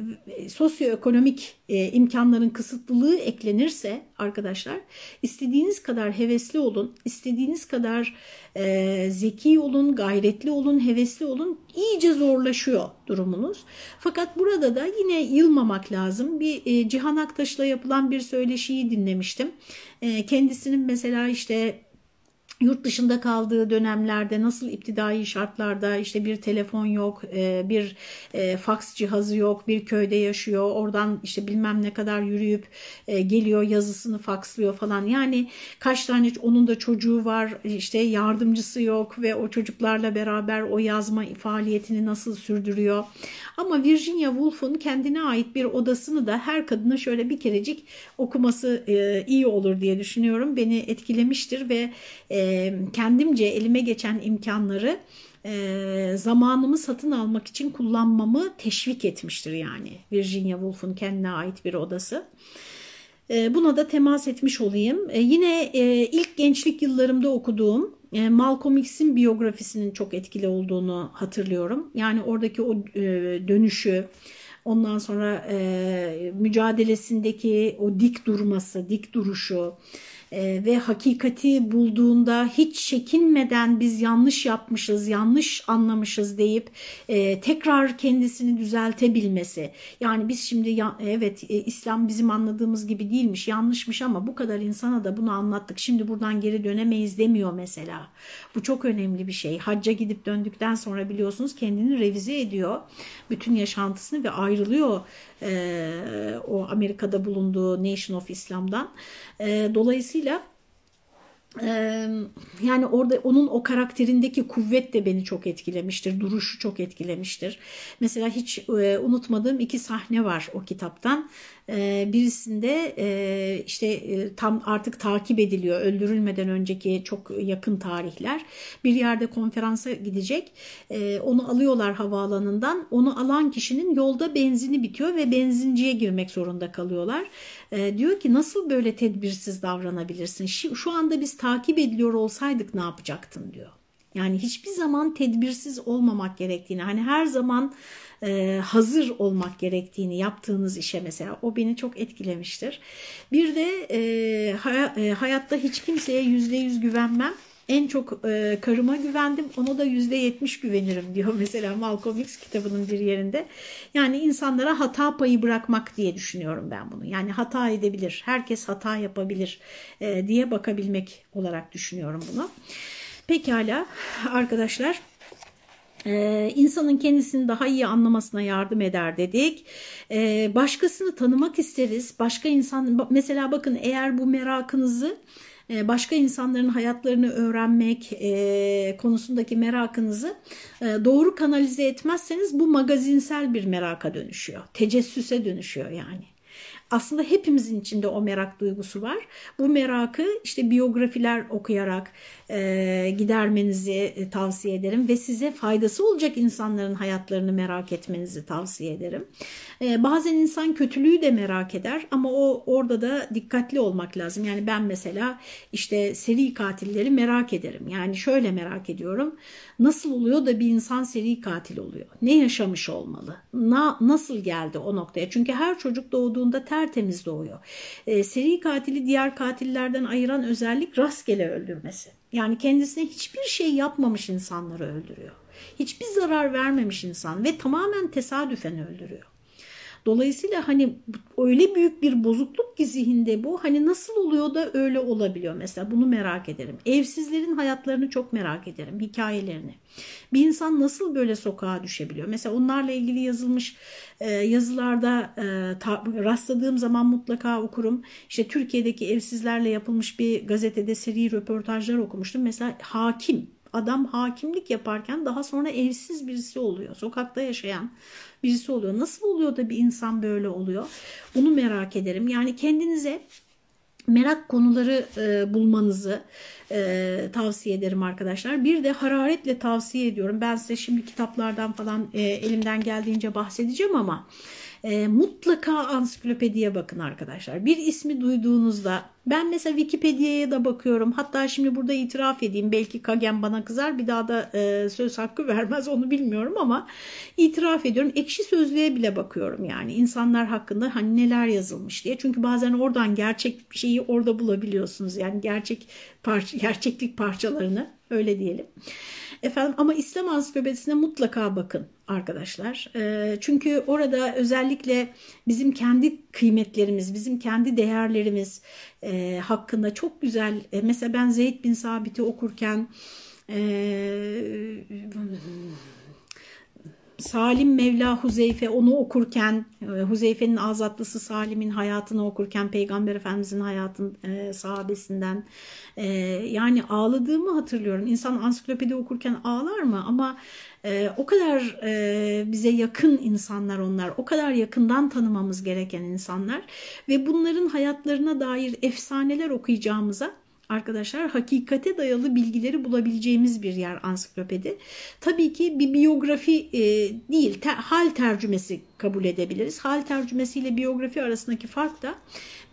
Speaker 1: sosyoekonomik e, imkanların kısıtlılığı eklenirse arkadaşlar istediğiniz kadar hevesli olun, istediğiniz kadar e, zeki olun, gayretli olun, hevesli olun iyice zorlaşıyor durumunuz. Fakat burada da yine yılmamak lazım. Bir e, Cihan Aktaş'la yapılan bir söyleşiyi dinlemiştim. E, kendisinin mesela işte yurt dışında kaldığı dönemlerde nasıl iptidai şartlarda işte bir telefon yok, e, bir e, faks cihazı yok, bir köyde yaşıyor, oradan işte bilmem ne kadar yürüyüp e, geliyor yazısını fakslıyor falan. Yani kaç tane onun da çocuğu var, işte yardımcısı yok ve o çocuklarla beraber o yazma faaliyetini nasıl sürdürüyor. Ama Virginia Woolf'un kendine ait bir odasını da her kadına şöyle bir kerecik okuması iyi olur diye düşünüyorum. Beni etkilemiştir ve kendimce elime geçen imkanları e, zamanımı satın almak için kullanmamı teşvik etmiştir yani Virginia Woolf'un kendine ait bir odası. E, buna da temas etmiş olayım. E, yine e, ilk gençlik yıllarımda okuduğum e, Malcolm X'in biyografisinin çok etkili olduğunu hatırlıyorum. Yani oradaki o e, dönüşü, ondan sonra e, mücadelesindeki o dik durması, dik duruşu, e, ve hakikati bulduğunda hiç çekinmeden biz yanlış yapmışız, yanlış anlamışız deyip e, tekrar kendisini düzeltebilmesi. Yani biz şimdi ya, evet e, İslam bizim anladığımız gibi değilmiş, yanlışmış ama bu kadar insana da bunu anlattık. Şimdi buradan geri dönemeyiz demiyor mesela. Bu çok önemli bir şey. Hacca gidip döndükten sonra biliyorsunuz kendini revize ediyor. Bütün yaşantısını ve ayrılıyor e, o Amerika'da bulunduğu Nation of Islam'dan. E, dolayısıyla yani orada onun o karakterindeki kuvvet de beni çok etkilemiştir. Duruşu çok etkilemiştir. Mesela hiç unutmadığım iki sahne var o kitaptan. Birisinde işte tam artık takip ediliyor öldürülmeden önceki çok yakın tarihler. Bir yerde konferansa gidecek. Onu alıyorlar havaalanından. Onu alan kişinin yolda benzini bitiyor ve benzinciye girmek zorunda kalıyorlar. Diyor ki nasıl böyle tedbirsiz davranabilirsin? Şu anda biz takip ediliyor olsaydık ne yapacaktın diyor. Yani hiçbir zaman tedbirsiz olmamak gerektiğini, hani her zaman e, hazır olmak gerektiğini yaptığınız işe mesela o beni çok etkilemiştir. Bir de e, hay e, hayatta hiç kimseye yüzde yüz güvenmem. En çok e, karıma güvendim, ona da yüzde yetmiş güvenirim diyor mesela Malcolm X kitabının bir yerinde. Yani insanlara hata payı bırakmak diye düşünüyorum ben bunu. Yani hata edebilir, herkes hata yapabilir e, diye bakabilmek olarak düşünüyorum bunu. Pekala arkadaşlar. Ee, insanın kendisini daha iyi anlamasına yardım eder dedik. Ee, başkasını tanımak isteriz. Başka insan mesela bakın eğer bu merakınızı e, başka insanların hayatlarını öğrenmek e, konusundaki merakınızı e, doğru kanalize etmezseniz bu magazinsel bir meraka dönüşüyor. Tecessüse dönüşüyor yani aslında hepimizin içinde o merak duygusu var. Bu merakı işte biyografiler okuyarak e, gidermenizi e, tavsiye ederim ve size faydası olacak insanların hayatlarını merak etmenizi tavsiye ederim. E, bazen insan kötülüğü de merak eder ama o orada da dikkatli olmak lazım. Yani ben mesela işte seri katilleri merak ederim. Yani şöyle merak ediyorum. Nasıl oluyor da bir insan seri katil oluyor? Ne yaşamış olmalı? Na, nasıl geldi o noktaya? Çünkü her çocuk doğduğunda tertemiz doğuyor. E, seri katili diğer katillerden ayıran özellik rastgele öldürmesi. Yani kendisine hiçbir şey yapmamış insanları öldürüyor. Hiçbir zarar vermemiş insan ve tamamen tesadüfen öldürüyor. Dolayısıyla hani öyle büyük bir bozukluk ki zihinde bu. Hani nasıl oluyor da öyle olabiliyor mesela bunu merak ederim. Evsizlerin hayatlarını çok merak ederim, hikayelerini. Bir insan nasıl böyle sokağa düşebiliyor? Mesela onlarla ilgili yazılmış e, yazılarda e, rastladığım zaman mutlaka okurum. İşte Türkiye'deki evsizlerle yapılmış bir gazetede seri röportajlar okumuştum. Mesela hakim adam hakimlik yaparken daha sonra evsiz birisi oluyor. Sokakta yaşayan birisi oluyor. Nasıl oluyor da bir insan böyle oluyor? Bunu merak ederim. Yani kendinize merak konuları e, bulmanızı e, tavsiye ederim arkadaşlar. Bir de hararetle tavsiye ediyorum. Ben size şimdi kitaplardan falan e, elimden geldiğince bahsedeceğim ama e, mutlaka ansiklopediye bakın arkadaşlar. Bir ismi duyduğunuzda ben mesela Wikipedia'ya da bakıyorum. Hatta şimdi burada itiraf edeyim. Belki Kagen bana kızar bir daha da e, söz hakkı vermez onu bilmiyorum ama itiraf ediyorum. Ekşi sözlüğe bile bakıyorum yani. insanlar hakkında hani neler yazılmış diye. Çünkü bazen oradan gerçek şeyi orada bulabiliyorsunuz. Yani gerçek parça, gerçeklik parçalarını öyle diyelim. Efendim ama İslam ansiklopedisine mutlaka bakın arkadaşlar. E, çünkü orada özellikle bizim kendi kıymetlerimiz, bizim kendi değerlerimiz e, hakkında çok güzel. E, mesela ben Zeyd bin Sabit'i okurken e, Salim Mevla Huzeyfe onu okurken e, Huzeyfe'nin azatlısı Salim'in hayatını okurken Peygamber Efendimiz'in hayatın e, sahabesinden e, yani ağladığımı hatırlıyorum. İnsan ansiklopedi okurken ağlar mı? Ama e, o kadar e, bize yakın insanlar onlar. O kadar yakından tanımamız gereken insanlar ve bunların hayatlarına dair efsaneler okuyacağımıza arkadaşlar hakikate dayalı bilgileri bulabileceğimiz bir yer ansiklopedi. Tabii ki bir biyografi e, değil, ter, hal tercümesi kabul edebiliriz. Hal tercümesiyle biyografi arasındaki fark da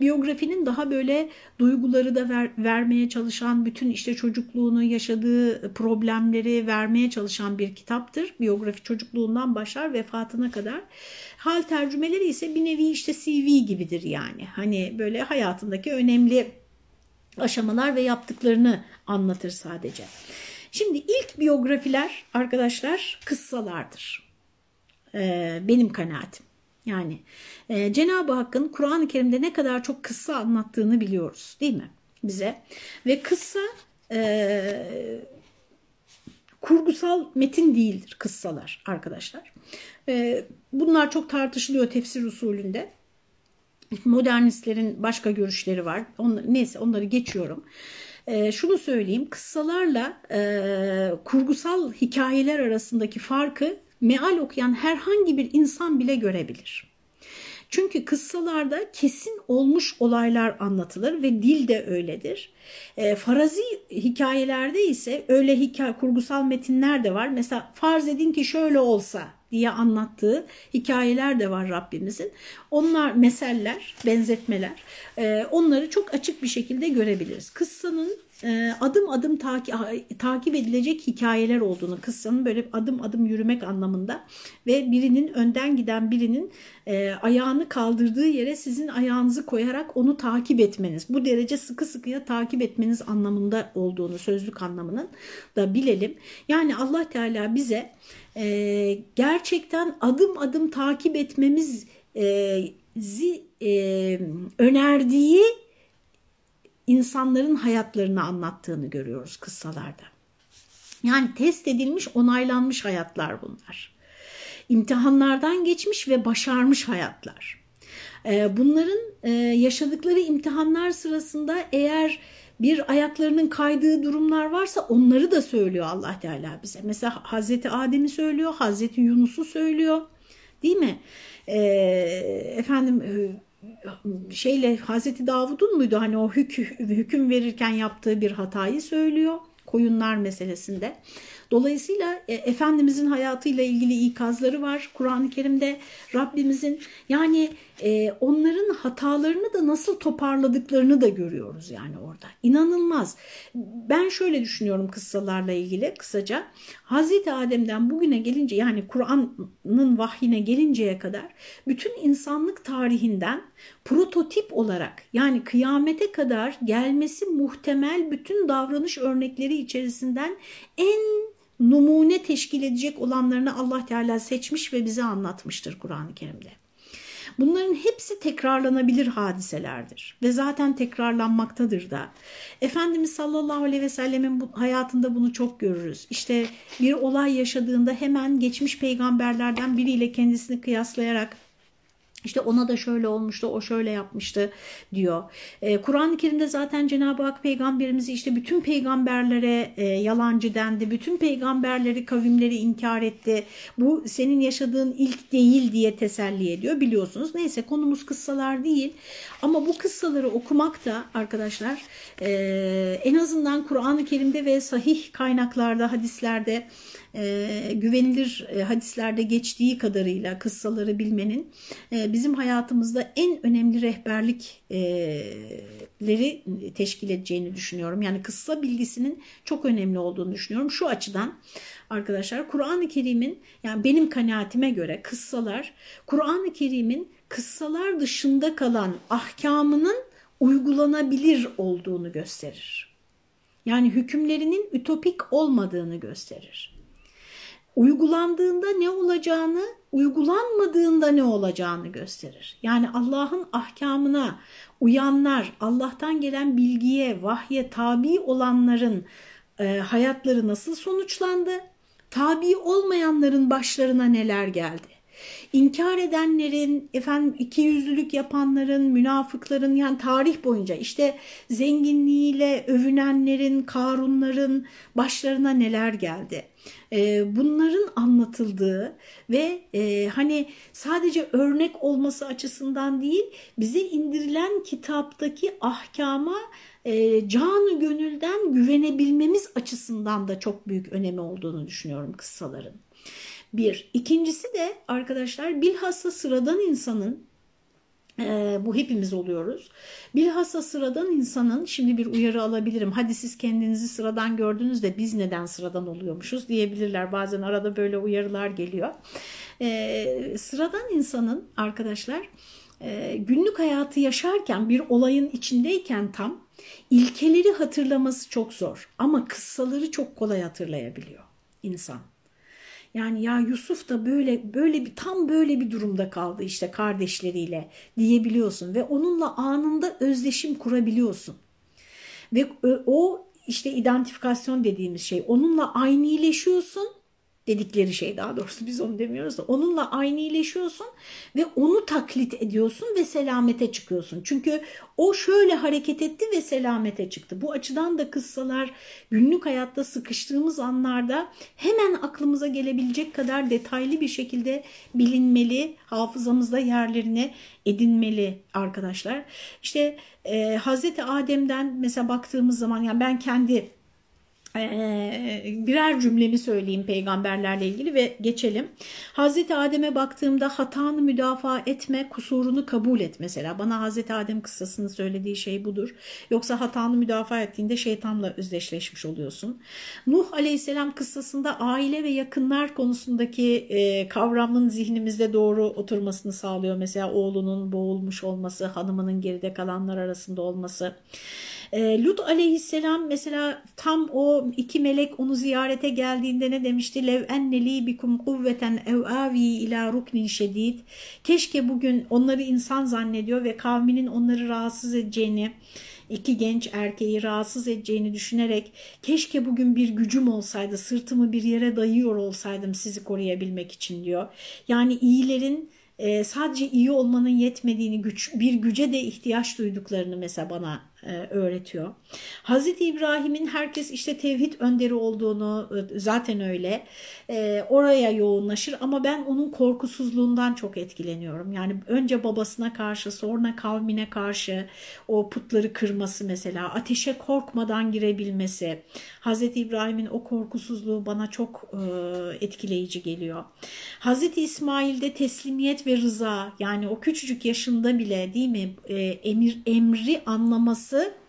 Speaker 1: biyografinin daha böyle duyguları da ver, vermeye çalışan, bütün işte çocukluğunu yaşadığı problemleri vermeye çalışan bir kitaptır. Biyografi çocukluğundan başlar vefatına kadar. Hal tercümeleri ise bir nevi işte CV gibidir yani. Hani böyle hayatındaki önemli aşamalar ve yaptıklarını anlatır sadece. Şimdi ilk biyografiler arkadaşlar kıssalardır. Ee, benim kanaatim. Yani e, Cenab-ı Hakk'ın Kur'an-ı Kerim'de ne kadar çok kıssa anlattığını biliyoruz değil mi bize? Ve kıssa e, kurgusal metin değildir kıssalar arkadaşlar. E, bunlar çok tartışılıyor tefsir usulünde. Modernistlerin başka görüşleri var. On, neyse onları geçiyorum. E, şunu söyleyeyim kıssalarla e, kurgusal hikayeler arasındaki farkı meal okuyan herhangi bir insan bile görebilir. Çünkü kıssalarda kesin olmuş olaylar anlatılır ve dil de öyledir. E, farazi hikayelerde ise öyle hikaye, kurgusal metinler de var. Mesela farz edin ki şöyle olsa diye anlattığı hikayeler de var Rabbimizin. Onlar meseller, benzetmeler. E, onları çok açık bir şekilde görebiliriz. Kıssanın adım adım taki, takip edilecek hikayeler olduğunu, kıssanın böyle adım adım yürümek anlamında ve birinin önden giden birinin e, ayağını kaldırdığı yere sizin ayağınızı koyarak onu takip etmeniz, bu derece sıkı sıkıya takip etmeniz anlamında olduğunu, sözlük anlamının da bilelim. Yani Allah Teala bize e, gerçekten adım adım takip etmemizi e, önerdiği insanların hayatlarını anlattığını görüyoruz kıssalarda. Yani test edilmiş, onaylanmış hayatlar bunlar. İmtihanlardan geçmiş ve başarmış hayatlar. Bunların yaşadıkları imtihanlar sırasında eğer bir ayaklarının kaydığı durumlar varsa onları da söylüyor Allah Teala bize. Mesela Hazreti Adem'i söylüyor, Hazreti Yunus'u söylüyor. Değil mi? Ee, efendim şeyle Hazreti Davud'un muydu hani o hük, hüküm verirken yaptığı bir hatayı söylüyor koyunlar meselesinde. Dolayısıyla e, Efendimizin hayatıyla ilgili ikazları var Kur'an-ı Kerim'de Rabbimizin yani e, onların hatalarını da nasıl toparladıklarını da görüyoruz yani orada. İnanılmaz. Ben şöyle düşünüyorum kıssalarla ilgili kısaca. Hazreti Adem'den bugüne gelince yani Kur'an'ın vahyine gelinceye kadar bütün insanlık tarihinden prototip olarak yani kıyamete kadar gelmesi muhtemel bütün davranış örnekleri içerisinden en numune teşkil edecek olanlarını Allah Teala seçmiş ve bize anlatmıştır Kur'an-ı Kerim'de. Bunların hepsi tekrarlanabilir hadiselerdir ve zaten tekrarlanmaktadır da. Efendimiz sallallahu aleyhi ve sellemin hayatında bunu çok görürüz. İşte bir olay yaşadığında hemen geçmiş peygamberlerden biriyle kendisini kıyaslayarak işte ona da şöyle olmuştu, o şöyle yapmıştı diyor. Ee, Kur'an-ı Kerim'de zaten Cenab-ı Hak peygamberimizi işte bütün peygamberlere e, yalancı dendi, bütün peygamberleri, kavimleri inkar etti. Bu senin yaşadığın ilk değil diye teselli ediyor biliyorsunuz. Neyse konumuz kıssalar değil ama bu kıssaları okumak da arkadaşlar e, en azından Kur'an-ı Kerim'de ve sahih kaynaklarda, hadislerde e, güvenilir e, hadislerde geçtiği kadarıyla kıssaları bilmenin e, bizim hayatımızda en önemli rehberlikleri teşkil edeceğini düşünüyorum. Yani kıssa bilgisinin çok önemli olduğunu düşünüyorum. Şu açıdan arkadaşlar Kur'an-ı Kerim'in yani benim kanaatime göre kıssalar Kur'an-ı Kerim'in kıssalar dışında kalan ahkamının uygulanabilir olduğunu gösterir. Yani hükümlerinin ütopik olmadığını gösterir uygulandığında ne olacağını, uygulanmadığında ne olacağını gösterir. Yani Allah'ın ahkamına uyanlar, Allah'tan gelen bilgiye, vahye tabi olanların e, hayatları nasıl sonuçlandı? Tabi olmayanların başlarına neler geldi? İnkar edenlerin, efendim iki yüzlülük yapanların, münafıkların yani tarih boyunca işte zenginliğiyle övünenlerin, karunların başlarına neler geldi. Ee, bunların anlatıldığı ve e, hani sadece örnek olması açısından değil bize indirilen kitaptaki ahkama e, canı gönülden güvenebilmemiz açısından da çok büyük önemi olduğunu düşünüyorum kıssaların. Bir. İkincisi de arkadaşlar bilhassa sıradan insanın ee, bu hepimiz oluyoruz. Bilhassa sıradan insanın şimdi bir uyarı alabilirim. Hadi siz kendinizi sıradan gördünüz de biz neden sıradan oluyormuşuz diyebilirler. Bazen arada böyle uyarılar geliyor. Ee, sıradan insanın arkadaşlar e, günlük hayatı yaşarken bir olayın içindeyken tam ilkeleri hatırlaması çok zor. Ama kıssaları çok kolay hatırlayabiliyor insan. Yani ya Yusuf da böyle böyle bir tam böyle bir durumda kaldı işte kardeşleriyle diyebiliyorsun ve onunla anında özdeşim kurabiliyorsun. Ve o işte identifikasyon dediğimiz şey onunla aynıleşiyorsun dedikleri şey daha doğrusu biz onu demiyoruz da onunla aynıleşiyorsun ve onu taklit ediyorsun ve selamete çıkıyorsun. Çünkü o şöyle hareket etti ve selamete çıktı. Bu açıdan da kıssalar günlük hayatta sıkıştığımız anlarda hemen aklımıza gelebilecek kadar detaylı bir şekilde bilinmeli, hafızamızda yerlerini edinmeli arkadaşlar. İşte e, Hazreti Adem'den mesela baktığımız zaman yani ben kendi ee, birer cümlemi söyleyeyim peygamberlerle ilgili ve geçelim. Hazreti Adem'e baktığımda hatanı müdafaa etme, kusurunu kabul et mesela. Bana Hazreti Adem kıssasını söylediği şey budur. Yoksa hatanı müdafaa ettiğinde şeytanla özdeşleşmiş oluyorsun. Nuh aleyhisselam kıssasında aile ve yakınlar konusundaki e, kavramın zihnimizde doğru oturmasını sağlıyor. Mesela oğlunun boğulmuş olması, hanımının geride kalanlar arasında olması. E, Lut aleyhisselam mesela tam o iki melek onu ziyarete geldiğinde ne demişti? Lev enneli bikum kuvveten ev avi ila ruknin şedid. Keşke bugün onları insan zannediyor ve kavminin onları rahatsız edeceğini iki genç erkeği rahatsız edeceğini düşünerek keşke bugün bir gücüm olsaydı sırtımı bir yere dayıyor olsaydım sizi koruyabilmek için diyor. Yani iyilerin e, sadece iyi olmanın yetmediğini güç, bir güce de ihtiyaç duyduklarını mesela bana öğretiyor. Hazreti İbrahim'in herkes işte tevhid önderi olduğunu e, zaten öyle e, oraya yoğunlaşır ama ben onun korkusuzluğundan çok etkileniyorum. Yani önce babasına karşı sonra kavmine karşı o putları kırması mesela ateşe korkmadan girebilmesi Hazreti İbrahim'in o korkusuzluğu bana çok etkileyici geliyor. Hazreti İsmail'de teslimiyet ve rıza yani o küçücük yaşında bile değil mi emir emri anlaması anlaması,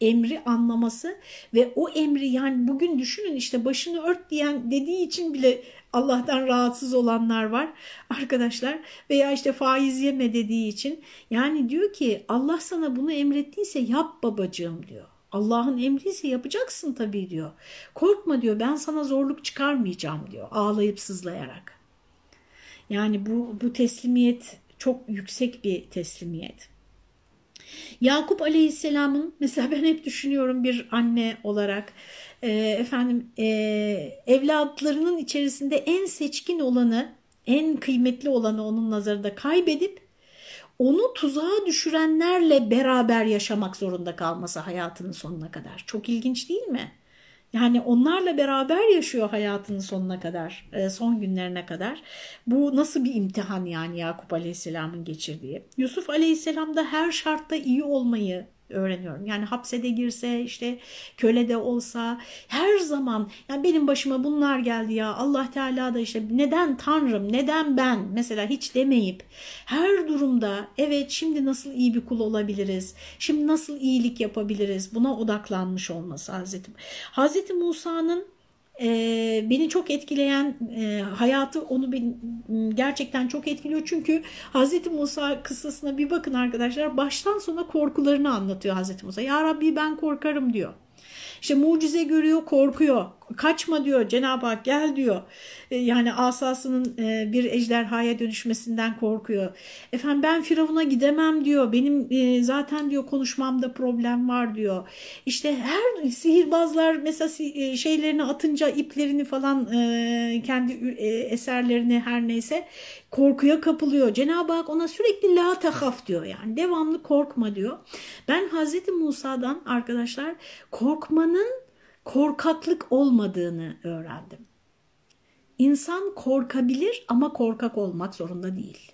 Speaker 1: emri anlaması ve o emri yani bugün düşünün işte başını ört diyen dediği için bile Allah'tan rahatsız olanlar var arkadaşlar veya işte faiz yeme dediği için yani diyor ki Allah sana bunu emrettiyse yap babacığım diyor. Allah'ın emriyse yapacaksın tabii diyor. Korkma diyor ben sana zorluk çıkarmayacağım diyor ağlayıp sızlayarak. Yani bu, bu teslimiyet çok yüksek bir teslimiyet. Yakup Aleyhisselam'ın mesela ben hep düşünüyorum bir anne olarak e, efendim e, evlatlarının içerisinde en seçkin olanı en kıymetli olanı onun nazarında kaybedip onu tuzağa düşürenlerle beraber yaşamak zorunda kalması hayatının sonuna kadar. Çok ilginç değil mi? Yani onlarla beraber yaşıyor hayatının sonuna kadar, e, son günlerine kadar. Bu nasıl bir imtihan yani Yakup Aleyhisselam'ın geçirdiği. Yusuf Aleyhisselam da her şartta iyi olmayı öğreniyorum. Yani hapse de girse işte köle de olsa her zaman yani benim başıma bunlar geldi ya Allah Teala da işte neden Tanrım neden ben mesela hiç demeyip her durumda evet şimdi nasıl iyi bir kul olabiliriz şimdi nasıl iyilik yapabiliriz buna odaklanmış olması Hazreti, Hazreti Musa'nın e, beni çok etkileyen e, hayatı onu ben, gerçekten çok etkiliyor. Çünkü Hazreti Musa kıssasına bir bakın arkadaşlar baştan sona korkularını anlatıyor Hazreti Musa. Ya Rabbi ben korkarım diyor. İşte mucize görüyor, korkuyor. Kaçma diyor Cenab-ı Hak gel diyor. E, yani asasının e, bir ejderhaya dönüşmesinden korkuyor. Efendim ben Firavun'a gidemem diyor. Benim e, zaten diyor konuşmamda problem var diyor. İşte her sihirbazlar mesela şeylerini atınca iplerini falan kendi eserlerini her neyse korkuya kapılıyor. Cenab-ı Hak ona sürekli la tahaf diyor yani devamlı korkma diyor. Ben Hazreti Musa'dan arkadaşlar korkmanın korkaklık olmadığını öğrendim. İnsan korkabilir ama korkak olmak zorunda değil.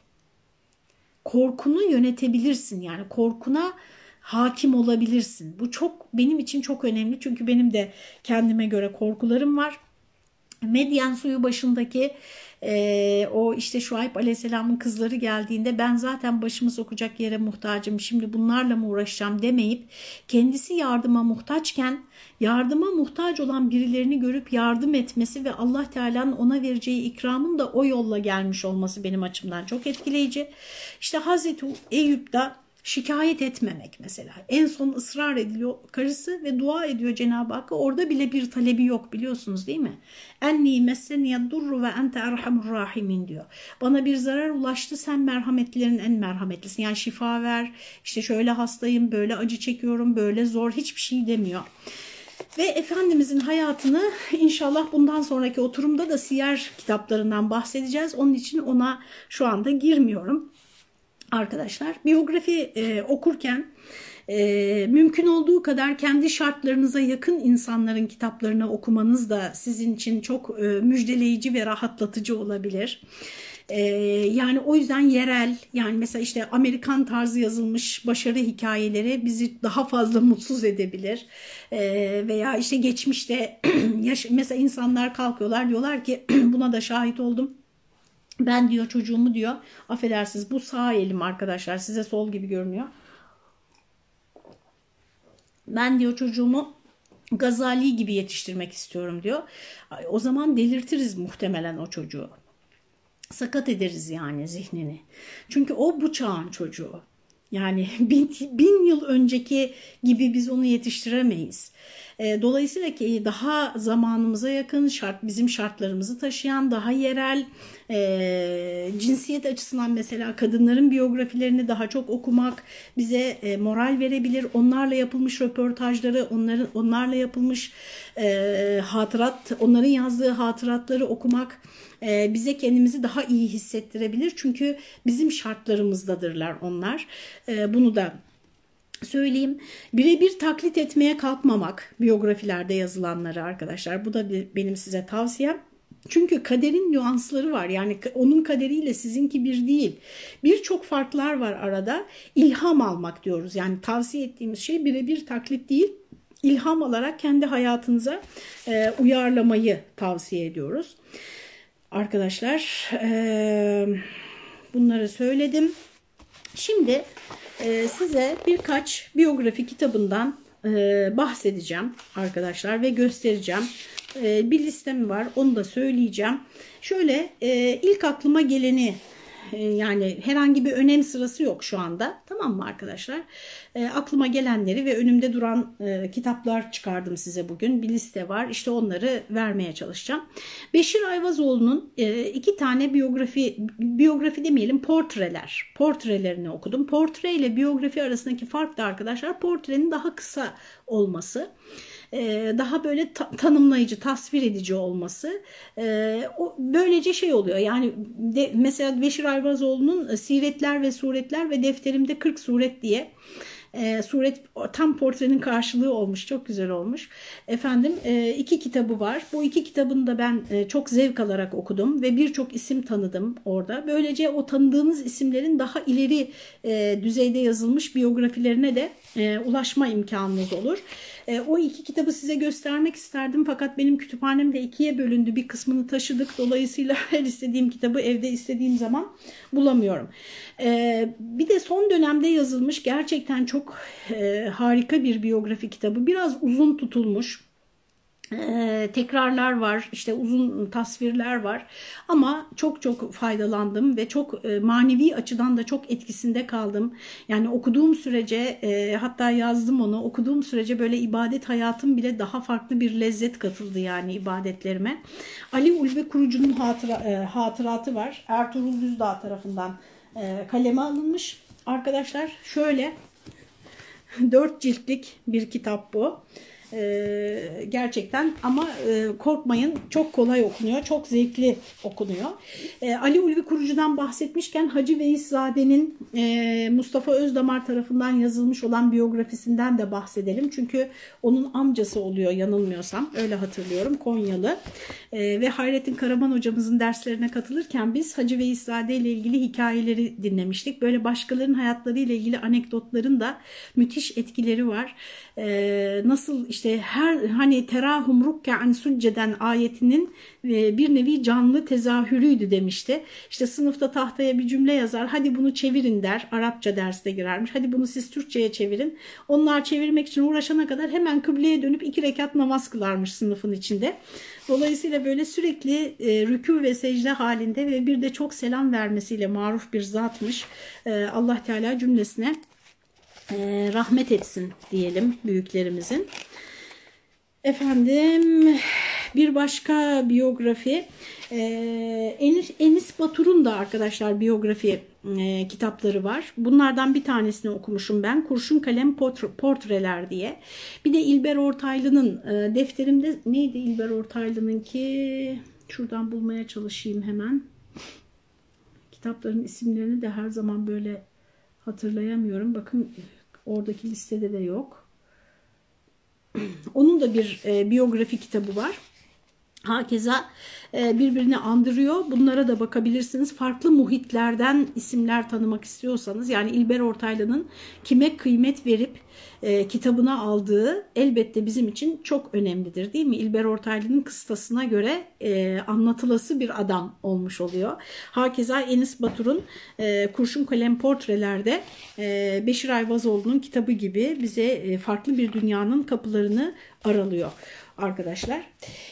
Speaker 1: Korkunu yönetebilirsin yani korkuna hakim olabilirsin. Bu çok benim için çok önemli çünkü benim de kendime göre korkularım var. Medyen suyu başındaki e, o işte Şuayb Aleyhisselam'ın kızları geldiğinde ben zaten başımı sokacak yere muhtacım şimdi bunlarla mı uğraşacağım demeyip kendisi yardıma muhtaçken yardıma muhtaç olan birilerini görüp yardım etmesi ve Allah Teala'nın ona vereceği ikramın da o yolla gelmiş olması benim açımdan çok etkileyici. İşte Hazreti Eyüp da şikayet etmemek mesela. En son ısrar ediliyor karısı ve dua ediyor Cenab-ı Hakk'a. Orada bile bir talebi yok biliyorsunuz değil mi? Enni messeniyed durru ve ente erhamur rahimin diyor. Bana bir zarar ulaştı sen merhametlerin en merhametlisin. Yani şifa ver işte şöyle hastayım böyle acı çekiyorum böyle zor hiçbir şey demiyor. Ve Efendimizin hayatını inşallah bundan sonraki oturumda da siyer kitaplarından bahsedeceğiz. Onun için ona şu anda girmiyorum arkadaşlar. Biyografi e, okurken e, mümkün olduğu kadar kendi şartlarınıza yakın insanların kitaplarını okumanız da sizin için çok e, müjdeleyici ve rahatlatıcı olabilir. Ee, yani o yüzden yerel yani mesela işte Amerikan tarzı yazılmış başarı hikayeleri bizi daha fazla mutsuz edebilir. Ee, veya işte geçmişte mesela insanlar kalkıyorlar diyorlar ki buna da şahit oldum ben diyor çocuğumu diyor affedersiniz bu sağ elim arkadaşlar size sol gibi görünüyor. Ben diyor çocuğumu Gazali gibi yetiştirmek istiyorum diyor. O zaman delirtiriz muhtemelen o çocuğu. Sakat ederiz yani zihnini. Çünkü o bu çağın çocuğu. Yani bin, bin yıl önceki gibi biz onu yetiştiremeyiz. E, dolayısıyla ki daha zamanımıza yakın, şart bizim şartlarımızı taşıyan, daha yerel, e, cinsiyet açısından mesela kadınların biyografilerini daha çok okumak bize e, moral verebilir. Onlarla yapılmış röportajları, onların onlarla yapılmış e, hatırat, onların yazdığı hatıratları okumak e, bize kendimizi daha iyi hissettirebilir. Çünkü bizim şartlarımızdadırlar onlar. E, bunu da söyleyeyim. Birebir taklit etmeye kalkmamak biyografilerde yazılanları arkadaşlar. Bu da benim size tavsiyem. Çünkü kaderin nüansları var. Yani onun kaderiyle sizinki bir değil. Birçok farklar var arada. İlham almak diyoruz. Yani tavsiye ettiğimiz şey birebir taklit değil. İlham alarak kendi hayatınıza e, uyarlamayı tavsiye ediyoruz. Arkadaşlar e, bunları söyledim. Şimdi size birkaç biyografi kitabından e, bahsedeceğim arkadaşlar ve göstereceğim. E, bir listem var onu da söyleyeceğim. Şöyle e, ilk aklıma geleni yani herhangi bir önem sırası yok şu anda. Tamam mı arkadaşlar? E, aklıma gelenleri ve önümde duran e, kitaplar çıkardım size bugün. Bir liste var. İşte onları vermeye çalışacağım. Beşir Ayvazoğlu'nun e, iki tane biyografi, biyografi demeyelim portreler. Portrelerini okudum. Portre ile biyografi arasındaki fark da arkadaşlar portrenin daha kısa olması. E, daha böyle ta tanımlayıcı, tasvir edici olması. E, o, böylece şey oluyor yani de, mesela Beşir Ayvazoğlu'nun Siretler ve Suretler ve Defterimde 40 Suret diye e, suret tam portrenin karşılığı olmuş. Çok güzel olmuş. Efendim e, iki kitabı var. Bu iki kitabını da ben e, çok zevk alarak okudum ve birçok isim tanıdım orada. Böylece o tanıdığınız isimlerin daha ileri e, düzeyde yazılmış biyografilerine de e, ulaşma imkanınız olur. E, o iki kitabı size göstermek isterdim fakat benim kütüphanem de ikiye bölündü. Bir kısmını taşıdık. Dolayısıyla her istediğim kitabı evde istediğim zaman bulamıyorum. E, bir de son dönemde yazılmış gerçekten çok e, harika bir biyografi kitabı. Biraz uzun tutulmuş. Ee, tekrarlar var, işte uzun tasvirler var ama çok çok faydalandım ve çok e, manevi açıdan da çok etkisinde kaldım. Yani okuduğum sürece e, hatta yazdım onu okuduğum sürece böyle ibadet hayatım bile daha farklı bir lezzet katıldı yani ibadetlerime. Ali Ulve Kurucu'nun hatıra, e, hatıratı var. Ertuğrul Düzdağ tarafından kaleme alınmış. Arkadaşlar şöyle dört ciltlik bir kitap bu. Ee, gerçekten ama e, korkmayın çok kolay okunuyor, çok zevkli okunuyor. Ee, Ali Ulvi Kurucu'dan bahsetmişken Hacı Veyszade'nin e, Mustafa Özdamar tarafından yazılmış olan biyografisinden de bahsedelim. Çünkü onun amcası oluyor yanılmıyorsam öyle hatırlıyorum Konyalı. Ee, ve Hayrettin Karaman hocamızın derslerine katılırken biz Hacı Veyszade ile ilgili hikayeleri dinlemiştik. Böyle başkalarının hayatları ile ilgili anekdotların da müthiş etkileri var. Nasıl işte işte her hani terahum rukkan succeden ayetinin e, bir nevi canlı tezahürüydü demişti. İşte sınıfta tahtaya bir cümle yazar. Hadi bunu çevirin der. Arapça derste girermiş. Hadi bunu siz Türkçe'ye çevirin. Onlar çevirmek için uğraşana kadar hemen kıbleye dönüp iki rekat namaz kılarmış sınıfın içinde. Dolayısıyla böyle sürekli e, rükû ve secde halinde ve bir de çok selam vermesiyle maruf bir zatmış. E, Allah Teala cümlesine e, rahmet etsin diyelim büyüklerimizin. Efendim bir başka biyografi e, Enis, Enis Batur'un da arkadaşlar biyografi e, kitapları var. Bunlardan bir tanesini okumuşum ben. Kurşun Kalem Portreler diye. Bir de İlber Ortaylı'nın e, defterimde neydi İlber Ortaylı'nın ki şuradan bulmaya çalışayım hemen. Kitapların isimlerini de her zaman böyle hatırlayamıyorum. Bakın oradaki listede de yok. Onun da bir e, biyografi kitabı var. Hakeza e, birbirini andırıyor. Bunlara da bakabilirsiniz. Farklı muhitlerden isimler tanımak istiyorsanız yani İlber Ortaylı'nın kime kıymet verip e, kitabına aldığı elbette bizim için çok önemlidir değil mi? İlber Ortaylı'nın kıstasına göre e, anlatılası bir adam olmuş oluyor. Hakeza Enis Batur'un e, Kurşun Kalem Portrelerde e, Beşir Ayvazoğlu'nun kitabı gibi bize e, farklı bir dünyanın kapılarını aralıyor arkadaşlar.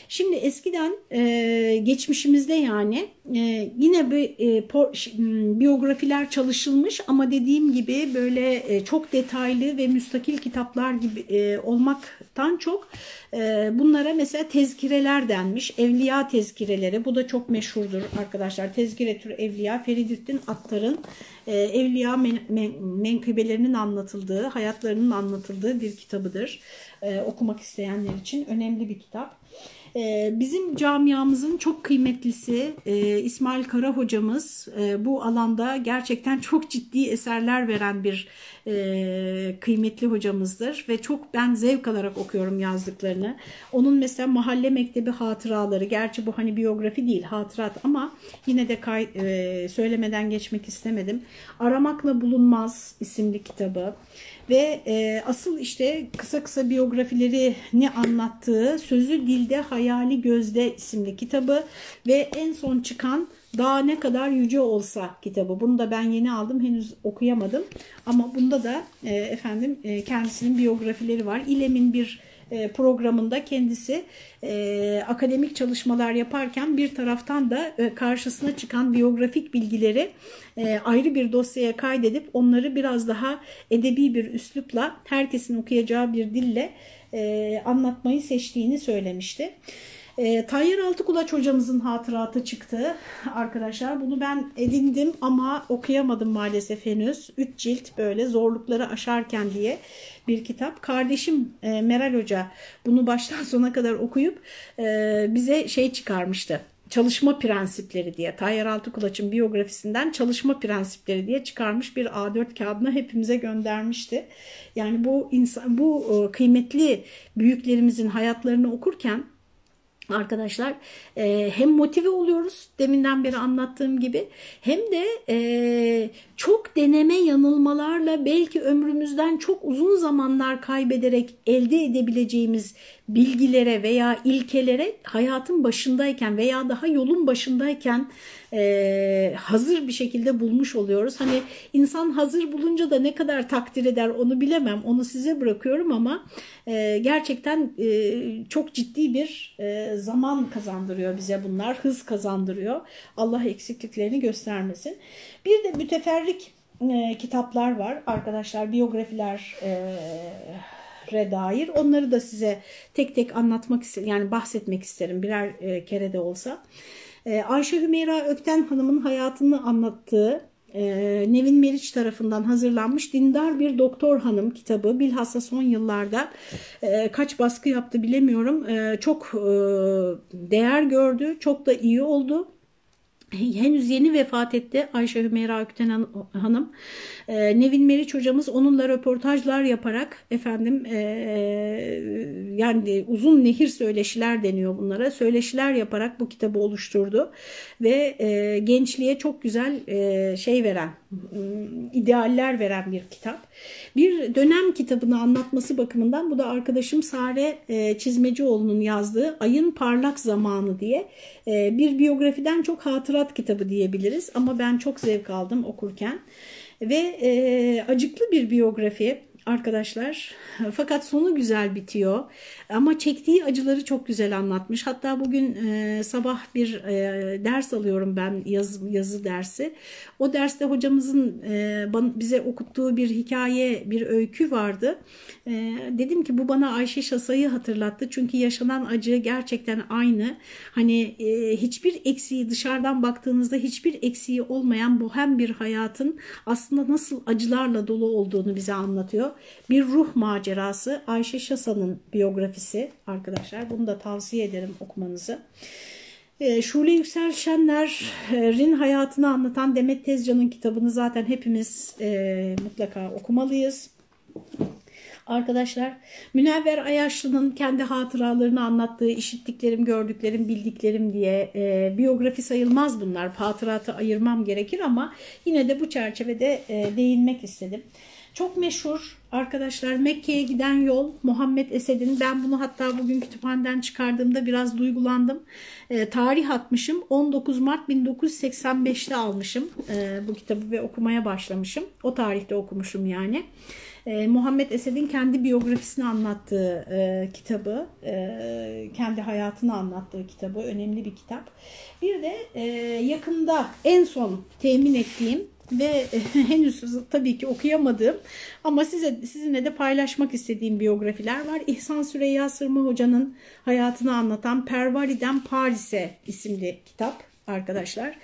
Speaker 1: Şimdi eskiden e, geçmişimizde yani e, yine bir e, por, biyografiler çalışılmış ama dediğim gibi böyle e, çok detaylı ve müstakil kitaplar gibi e, olmaktan çok e, bunlara mesela tezkireler denmiş. Evliya tezkireleri bu da çok meşhurdur arkadaşlar. Tezkiretür Evliya Feridüddin Attar'ın e, evliya men, men, menkıbelerinin anlatıldığı, hayatlarının anlatıldığı bir kitabıdır. E, okumak isteyenler için önemli bir kitap. E, bizim camiamızın çok kıymetlisi e, İsmail Kara hocamız e, bu alanda gerçekten çok ciddi eserler veren bir e, kıymetli hocamızdır ve çok ben zevk alarak okuyorum yazdıklarını. Onun mesela mahalle mektebi hatıraları, gerçi bu hani biyografi değil hatırat ama yine de kay, e, söylemeden geçmek istemedim. Aramakla Bulunmaz isimli kitabı ve e, asıl işte kısa kısa biyografileri ne anlattığı Sözü Dilde Hayali Gözde isimli kitabı ve en son çıkan daha ne kadar yüce olsa kitabı. Bunu da ben yeni aldım. Henüz okuyamadım. Ama bunda da e, efendim e, kendisinin biyografileri var. İlem'in bir programında kendisi e, akademik çalışmalar yaparken bir taraftan da e, karşısına çıkan biyografik bilgileri e, ayrı bir dosyaya kaydedip onları biraz daha edebi bir üslupla herkesin okuyacağı bir dille e, anlatmayı seçtiğini söylemişti. E, Tayyar Altıkulaç hocamızın hatıratı çıktı arkadaşlar. Bunu ben edindim ama okuyamadım maalesef henüz. Üç cilt böyle zorlukları aşarken diye bir kitap. Kardeşim e, Meral Hoca bunu baştan sona kadar okuyup e, bize şey çıkarmıştı çalışma prensipleri diye Tayyar Altıkulaç'ın biyografisinden çalışma prensipleri diye çıkarmış bir A4 kağıdına hepimize göndermişti. Yani bu insan bu e, kıymetli büyüklerimizin hayatlarını okurken arkadaşlar e, hem motive oluyoruz deminden beri anlattığım gibi hem de e, çok deneme yanılmalarla belki ömrümüzden çok uzun zamanlar kaybederek elde edebileceğimiz bilgilere veya ilkelere hayatın başındayken veya daha yolun başındayken e, hazır bir şekilde bulmuş oluyoruz. Hani insan hazır bulunca da ne kadar takdir eder onu bilemem. Onu size bırakıyorum ama e, gerçekten e, çok ciddi bir e, zaman kazandırıyor bize bunlar. Hız kazandırıyor. Allah eksikliklerini göstermesin. Bir de müteferrik e, kitaplar var arkadaşlar. Biyografiler e, dair. Onları da size tek tek anlatmak isterim. Yani bahsetmek isterim birer e, kere de olsa. Ayşe Hümeyra Ökten Hanım'ın hayatını anlattığı e, Nevin Meriç tarafından hazırlanmış Dindar Bir Doktor Hanım kitabı bilhassa son yıllarda e, kaç baskı yaptı bilemiyorum. E, çok değer gördü, çok da iyi oldu henüz yeni vefat etti Ayşe Hümeyra Ökten Hanım. E, Nevin Meriç hocamız onunla röportajlar yaparak efendim e, yani uzun nehir söyleşiler deniyor bunlara. Söyleşiler yaparak bu kitabı oluşturdu ve e, gençliğe çok güzel e, şey veren, idealler veren bir kitap. Bir dönem kitabını anlatması bakımından bu da arkadaşım Sare e, Çizmecioğlu'nun yazdığı Ayın Parlak Zamanı diye e, bir biyografiden çok hatırat kitabı diyebiliriz. Ama ben çok zevk aldım okurken. Ve e, acıklı bir biyografi arkadaşlar. Fakat sonu güzel bitiyor. Ama çektiği acıları çok güzel anlatmış. Hatta bugün e, sabah bir e, ders alıyorum ben yazı, yazı dersi. O derste hocamızın e, bize okuttuğu bir hikaye, bir öykü vardı. E, dedim ki bu bana Ayşe Şasa'yı hatırlattı. Çünkü yaşanan acı gerçekten aynı. Hani e, hiçbir eksiği dışarıdan baktığınızda hiçbir eksiği olmayan bu hem bir hayatın aslında nasıl acılarla dolu olduğunu bize anlatıyor. Bir ruh macerası Ayşe Şasa'nın biyografisi arkadaşlar. Bunu da tavsiye ederim okumanızı. E, Şule Yüksel Şenler'in hayatını anlatan Demet Tezcan'ın kitabını zaten hepimiz e, mutlaka okumalıyız. Arkadaşlar Münevver Ayaşlı'nın kendi hatıralarını anlattığı işittiklerim, gördüklerim, bildiklerim diye e, biyografi sayılmaz bunlar. Hatıratı ayırmam gerekir ama yine de bu çerçevede e, değinmek istedim. Çok meşhur arkadaşlar Mekke'ye giden yol Muhammed Esed'in ben bunu hatta bugün kütüphaneden çıkardığımda biraz duygulandım. E, tarih atmışım 19 Mart 1985'te almışım e, bu kitabı ve okumaya başlamışım. O tarihte okumuşum yani. E, Muhammed Esed'in kendi biyografisini anlattığı e, kitabı, e, kendi hayatını anlattığı kitabı önemli bir kitap. Bir de e, yakında en son temin ettiğim ve henüz tabii ki okuyamadığım ama size sizinle de paylaşmak istediğim biyografiler var. İhsan Süreyya Sırma Hoca'nın hayatını anlatan Pervari'den Paris'e isimli kitap arkadaşlar.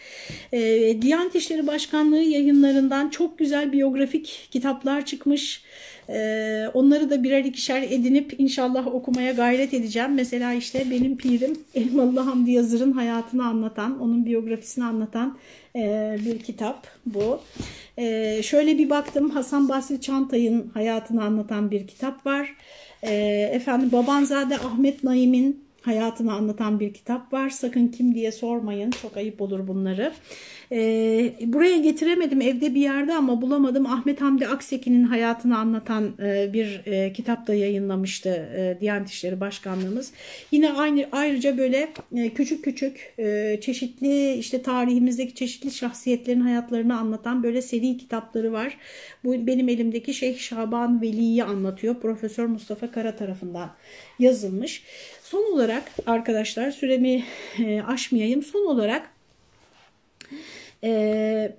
Speaker 1: E, Diyanet İşleri Başkanlığı yayınlarından çok güzel biyografik kitaplar çıkmış. Ee, onları da birer ikişer edinip inşallah okumaya gayret edeceğim. Mesela işte benim pirim Elmalı Hamdi Yazır'ın hayatını anlatan, onun biyografisini anlatan e, bir kitap bu. E, şöyle bir baktım Hasan Basri Çantay'ın hayatını anlatan bir kitap var. E, efendim Babanzade Ahmet Naim'in hayatını anlatan bir kitap var. Sakın kim diye sormayın. Çok ayıp olur bunları. E, buraya getiremedim evde bir yerde ama bulamadım. Ahmet Hamdi Akseki'nin hayatını anlatan e, bir e, kitap da yayınlamıştı e, Diyanet İşleri Başkanlığımız. Yine aynı ayrıca böyle e, küçük küçük e, çeşitli işte tarihimizdeki çeşitli şahsiyetlerin hayatlarını anlatan böyle seri kitapları var. Bu benim elimdeki Şeyh Şaban Veli'yi anlatıyor. Profesör Mustafa Kara tarafından yazılmış. Son olarak arkadaşlar süremi e, aşmayayım. Son olarak e,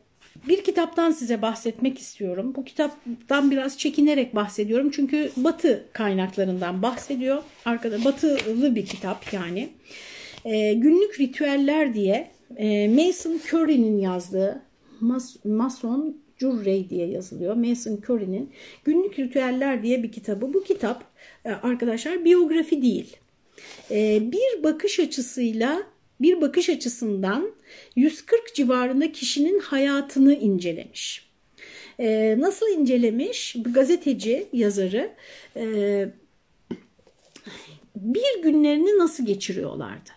Speaker 1: bir kitaptan size bahsetmek istiyorum. Bu kitaptan biraz çekinerek bahsediyorum. Çünkü batı kaynaklarından bahsediyor. Arkada batılı bir kitap yani. E, günlük ritüeller diye Mason Curry'nin yazdığı Mas Mason Currey diye yazılıyor. Mason Curry'nin Günlük Ritüeller diye bir kitabı. Bu kitap arkadaşlar biyografi değil. E, bir bakış açısıyla bir bakış açısından 140 civarında kişinin hayatını incelemiş. E, nasıl incelemiş? Gazeteci yazarı bir günlerini nasıl geçiriyorlardı?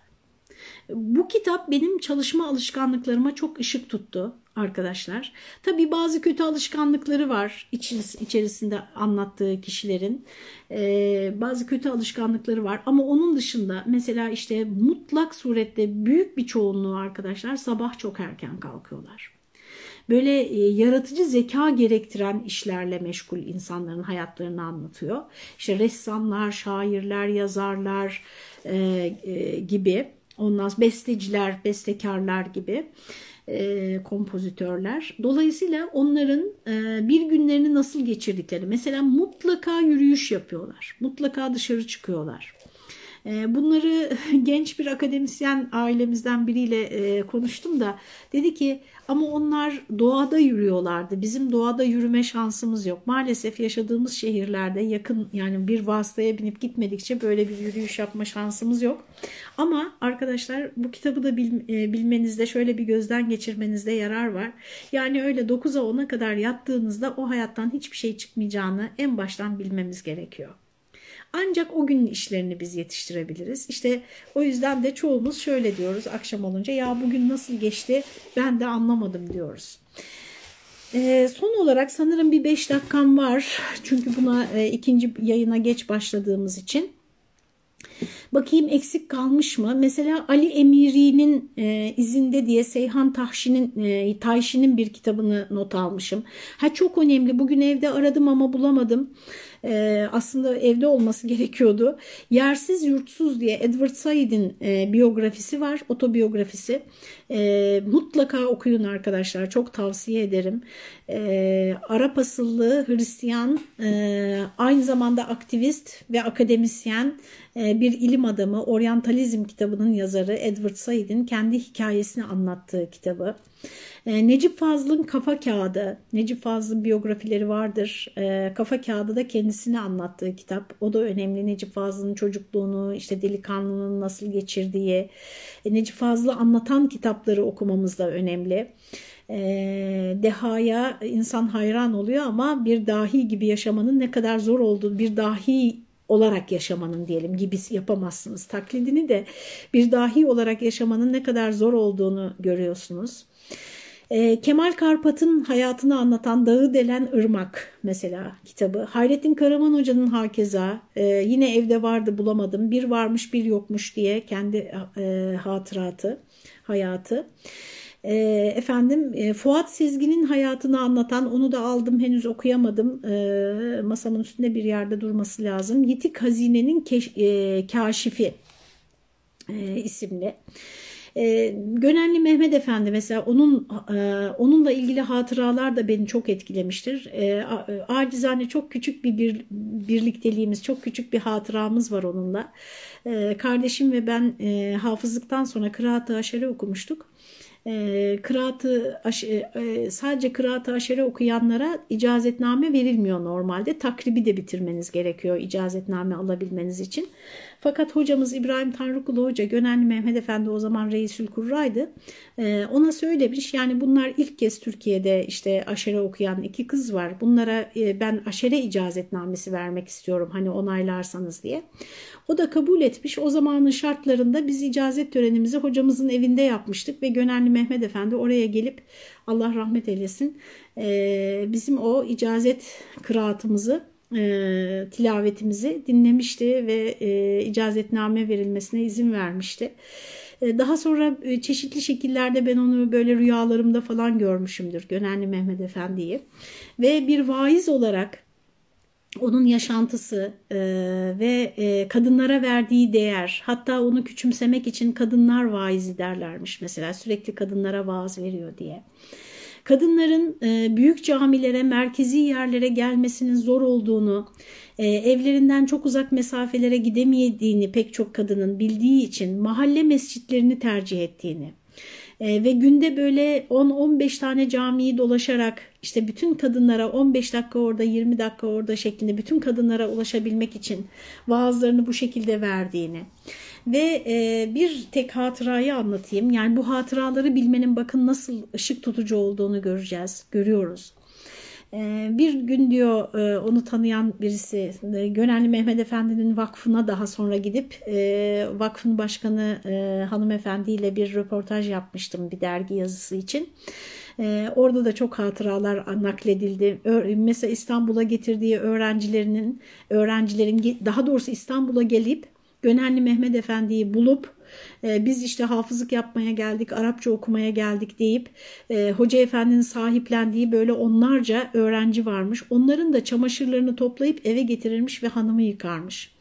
Speaker 1: Bu kitap benim çalışma alışkanlıklarıma çok ışık tuttu arkadaşlar. Tabii bazı kötü alışkanlıkları var içerisinde anlattığı kişilerin. Ee, bazı kötü alışkanlıkları var ama onun dışında mesela işte mutlak surette büyük bir çoğunluğu arkadaşlar sabah çok erken kalkıyorlar böyle e, yaratıcı zeka gerektiren işlerle meşgul insanların hayatlarını anlatıyor. İşte ressamlar, şairler, yazarlar e, e, gibi, ondan besteciler, bestekarlar gibi e, kompozitörler. Dolayısıyla onların e, bir günlerini nasıl geçirdikleri, mesela mutlaka yürüyüş yapıyorlar, mutlaka dışarı çıkıyorlar. E, bunları genç bir akademisyen ailemizden biriyle e, konuştum da dedi ki ama onlar doğada yürüyorlardı. Bizim doğada yürüme şansımız yok. Maalesef yaşadığımız şehirlerde yakın yani bir vasıtaya binip gitmedikçe böyle bir yürüyüş yapma şansımız yok. Ama arkadaşlar bu kitabı da e, bilmenizde şöyle bir gözden geçirmenizde yarar var. Yani öyle 9'a 10'a kadar yattığınızda o hayattan hiçbir şey çıkmayacağını en baştan bilmemiz gerekiyor. Ancak o günün işlerini biz yetiştirebiliriz. İşte o yüzden de çoğumuz şöyle diyoruz akşam olunca ya bugün nasıl geçti ben de anlamadım diyoruz. E, son olarak sanırım bir 5 dakikam var. Çünkü buna e, ikinci yayına geç başladığımız için. Bakayım eksik kalmış mı? Mesela Ali Emiri'nin e, izinde diye Seyhan Tahşi'nin e, Tayşi'nin bir kitabını not almışım. Ha çok önemli. Bugün evde aradım ama bulamadım e, aslında evde olması gerekiyordu. Yersiz Yurtsuz diye Edward Said'in e, biyografisi var, otobiyografisi. E, mutlaka okuyun arkadaşlar, çok tavsiye ederim. E, Arap asıllı Hristiyan, e, aynı zamanda aktivist ve akademisyen e, bir ilim adamı, Oryantalizm kitabının yazarı Edward Said'in kendi hikayesini anlattığı kitabı. E, Necip Fazıl'ın Kafa Kağıdı, Necip Fazıl'ın biyografileri vardır. E, Kafa Kağıdı da kendisini anlattığı kitap. O da önemli. Necip Fazıl'ın çocukluğunu, işte delikanlının nasıl geçirdiği, e, Necip Fazıl'ı anlatan kitapları okumamız da önemli. Dehaya insan hayran oluyor ama bir dahi gibi yaşamanın ne kadar zor olduğu, bir dahi olarak yaşamanın diyelim gibi yapamazsınız. Taklidini de bir dahi olarak yaşamanın ne kadar zor olduğunu görüyorsunuz. E, Kemal Karpat'ın hayatını anlatan Dağı Delen Irmak mesela kitabı. Hayrettin Karaman Hoca'nın hakeza e, yine evde vardı bulamadım bir varmış bir yokmuş diye kendi e, hatıratı, hayatı. E, efendim e, Fuat Sezgin'in hayatını anlatan onu da aldım henüz okuyamadım e, masamın üstünde bir yerde durması lazım. Yitik Hazine'nin keş, e, Kaşifi e, isimli. E, Gönenli Mehmet Efendi mesela onun e, onunla ilgili hatıralar da beni çok etkilemiştir. E, acizane çok küçük bir, bir birlikteliğimiz, çok küçük bir hatıramız var onunla. E, kardeşim ve ben e, hafızlıktan sonra Kıraat-ı okumuştuk e, kıraatı e, sadece kıraatı aşere okuyanlara icazetname verilmiyor normalde. Takribi de bitirmeniz gerekiyor icazetname alabilmeniz için. Fakat hocamız İbrahim Tanrıkulu Hoca, Gönenli Mehmet Efendi o zaman Reisül Kurra'ydı. Ee, ona söylemiş yani bunlar ilk kez Türkiye'de işte aşere okuyan iki kız var. Bunlara e, ben aşere icazetnamesi vermek istiyorum hani onaylarsanız diye. O da kabul etmiş. O zamanın şartlarında biz icazet törenimizi hocamızın evinde yapmıştık ve Gönenli Mehmet Efendi oraya gelip Allah rahmet eylesin e, bizim o icazet kıraatımızı e, tilavetimizi dinlemişti ve e, icazetname verilmesine izin vermişti. E, daha sonra e, çeşitli şekillerde ben onu böyle rüyalarımda falan görmüşümdür Gönenli Mehmet Efendi'yi. Ve bir vaiz olarak onun yaşantısı e, ve e, kadınlara verdiği değer hatta onu küçümsemek için kadınlar vaizi derlermiş mesela sürekli kadınlara vaaz veriyor diye. Kadınların e, büyük camilere, merkezi yerlere gelmesinin zor olduğunu, e, evlerinden çok uzak mesafelere gidemediğini pek çok kadının bildiği için mahalle mescitlerini tercih ettiğini e, ve günde böyle 10-15 tane camiyi dolaşarak işte bütün kadınlara 15 dakika orada 20 dakika orada şeklinde bütün kadınlara ulaşabilmek için vaazlarını bu şekilde verdiğini ve e, bir tek hatırayı anlatayım. Yani bu hatıraları bilmenin bakın nasıl ışık tutucu olduğunu göreceğiz, görüyoruz. Ee, bir gün diyor e, onu tanıyan birisi e, Gönenli Mehmet Efendi'nin vakfına daha sonra gidip e, vakfın başkanı hanımefendiyle bir röportaj yapmıştım bir dergi yazısı için. Orada da çok hatıralar nakledildi. Mesela İstanbul'a getirdiği öğrencilerinin, öğrencilerin daha doğrusu İstanbul'a gelip Gönenli Mehmet Efendi'yi bulup e, biz işte hafızlık yapmaya geldik, Arapça okumaya geldik deyip e, Hoca Efendi'nin sahiplendiği böyle onlarca öğrenci varmış. Onların da çamaşırlarını toplayıp eve getirirmiş ve hanımı yıkarmış.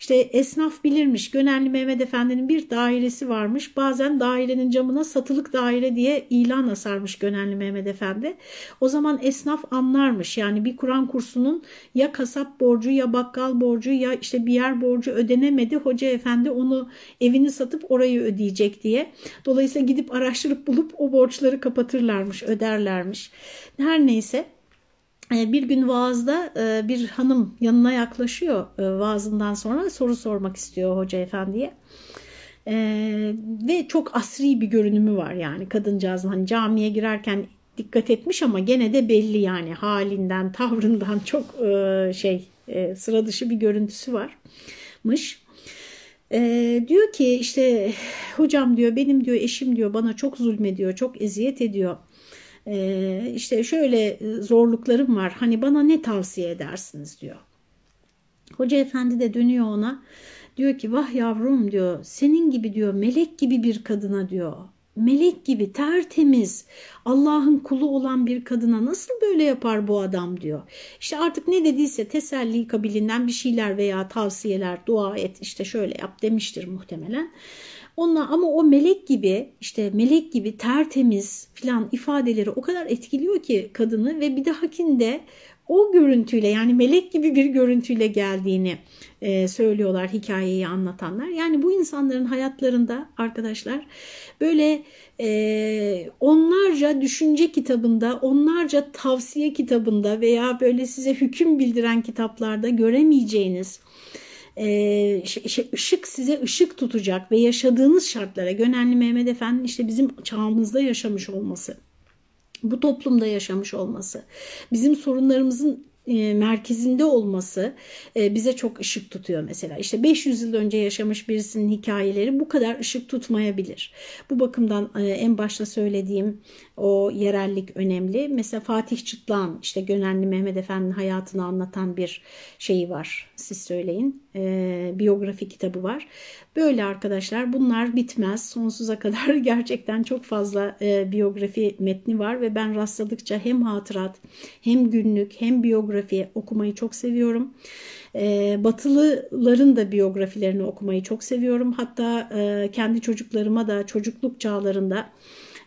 Speaker 1: İşte esnaf bilirmiş. Gönenli Mehmet Efendi'nin bir dairesi varmış. Bazen dairenin camına satılık daire diye ilan asarmış Gönenli Mehmet Efendi. O zaman esnaf anlarmış. Yani bir Kur'an kursunun ya kasap borcu ya bakkal borcu ya işte bir yer borcu ödenemedi. Hoca Efendi onu evini satıp orayı ödeyecek diye. Dolayısıyla gidip araştırıp bulup o borçları kapatırlarmış, öderlermiş. Her neyse. E, bir gün vaazda e, bir hanım yanına yaklaşıyor e, vaazından sonra soru sormak istiyor hoca efendiye. Ve çok asri bir görünümü var yani kadıncağızın hani camiye girerken dikkat etmiş ama gene de belli yani halinden tavrından çok şey sıra dışı bir görüntüsü varmış. Ee, diyor ki işte hocam diyor benim diyor eşim diyor bana çok zulmediyor çok eziyet ediyor e, işte şöyle zorluklarım var hani bana ne tavsiye edersiniz diyor. Hoca efendi de dönüyor ona diyor ki vah yavrum diyor senin gibi diyor melek gibi bir kadına diyor melek gibi tertemiz Allah'ın kulu olan bir kadına nasıl böyle yapar bu adam diyor. İşte artık ne dediyse teselli kabilinden bir şeyler veya tavsiyeler dua et işte şöyle yap demiştir muhtemelen. Onunla ama o melek gibi işte melek gibi tertemiz filan ifadeleri o kadar etkiliyor ki kadını ve bir dahakinde o görüntüyle yani melek gibi bir görüntüyle geldiğini e, söylüyorlar hikayeyi anlatanlar. Yani bu insanların hayatlarında arkadaşlar böyle e, onlarca düşünce kitabında, onlarca tavsiye kitabında veya böyle size hüküm bildiren kitaplarda göremeyeceğiniz e, ışık size ışık tutacak ve yaşadığınız şartlara Gönenli Mehmet Efendi'nin işte bizim çağımızda yaşamış olması bu toplumda yaşamış olması, bizim sorunlarımızın e, merkezinde olması e, bize çok ışık tutuyor mesela. İşte 500 yıl önce yaşamış birisinin hikayeleri bu kadar ışık tutmayabilir. Bu bakımdan e, en başta söylediğim o yerellik önemli. Mesela Fatih Çıtlan işte Gönenli Mehmet Efendi'nin hayatını anlatan bir şeyi var. Siz söyleyin. Biyografi kitabı var. Böyle arkadaşlar bunlar bitmez. Sonsuza kadar gerçekten çok fazla biyografi metni var ve ben rastladıkça hem hatırat hem günlük hem biyografi okumayı çok seviyorum. E, Batılıların da biyografilerini okumayı çok seviyorum. Hatta e, kendi çocuklarıma da çocukluk çağlarında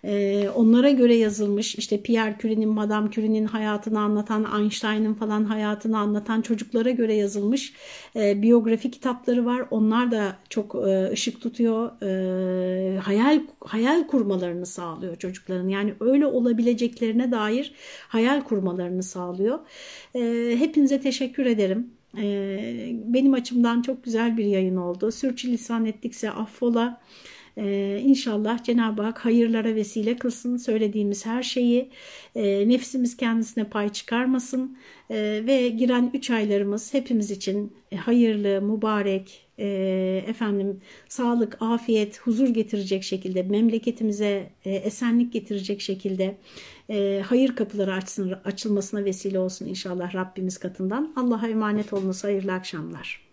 Speaker 1: e, onlara göre yazılmış işte Pierre Curie'nin, Madame Curie'nin hayatını anlatan, Einstein'ın falan hayatını anlatan çocuklara göre yazılmış e, biyografi kitapları var. Onlar da çok e, ışık tutuyor. E, hayal hayal kurmalarını sağlıyor çocukların. Yani öyle olabileceklerine dair hayal kurmalarını sağlıyor. Hepinize teşekkür ederim. Benim açımdan çok güzel bir yayın oldu. Sürçülisan ettikse affola. Ee, inşallah Cenab-ı Hak hayırlara vesile kılsın söylediğimiz her şeyi. E, nefsimiz kendisine pay çıkarmasın e, ve giren üç aylarımız hepimiz için hayırlı, mübarek, e, efendim sağlık, afiyet, huzur getirecek şekilde, memleketimize e, esenlik getirecek şekilde e, hayır kapıları açsın, açılmasına vesile olsun inşallah Rabbimiz katından. Allah'a emanet olunuz. Hayırlı akşamlar.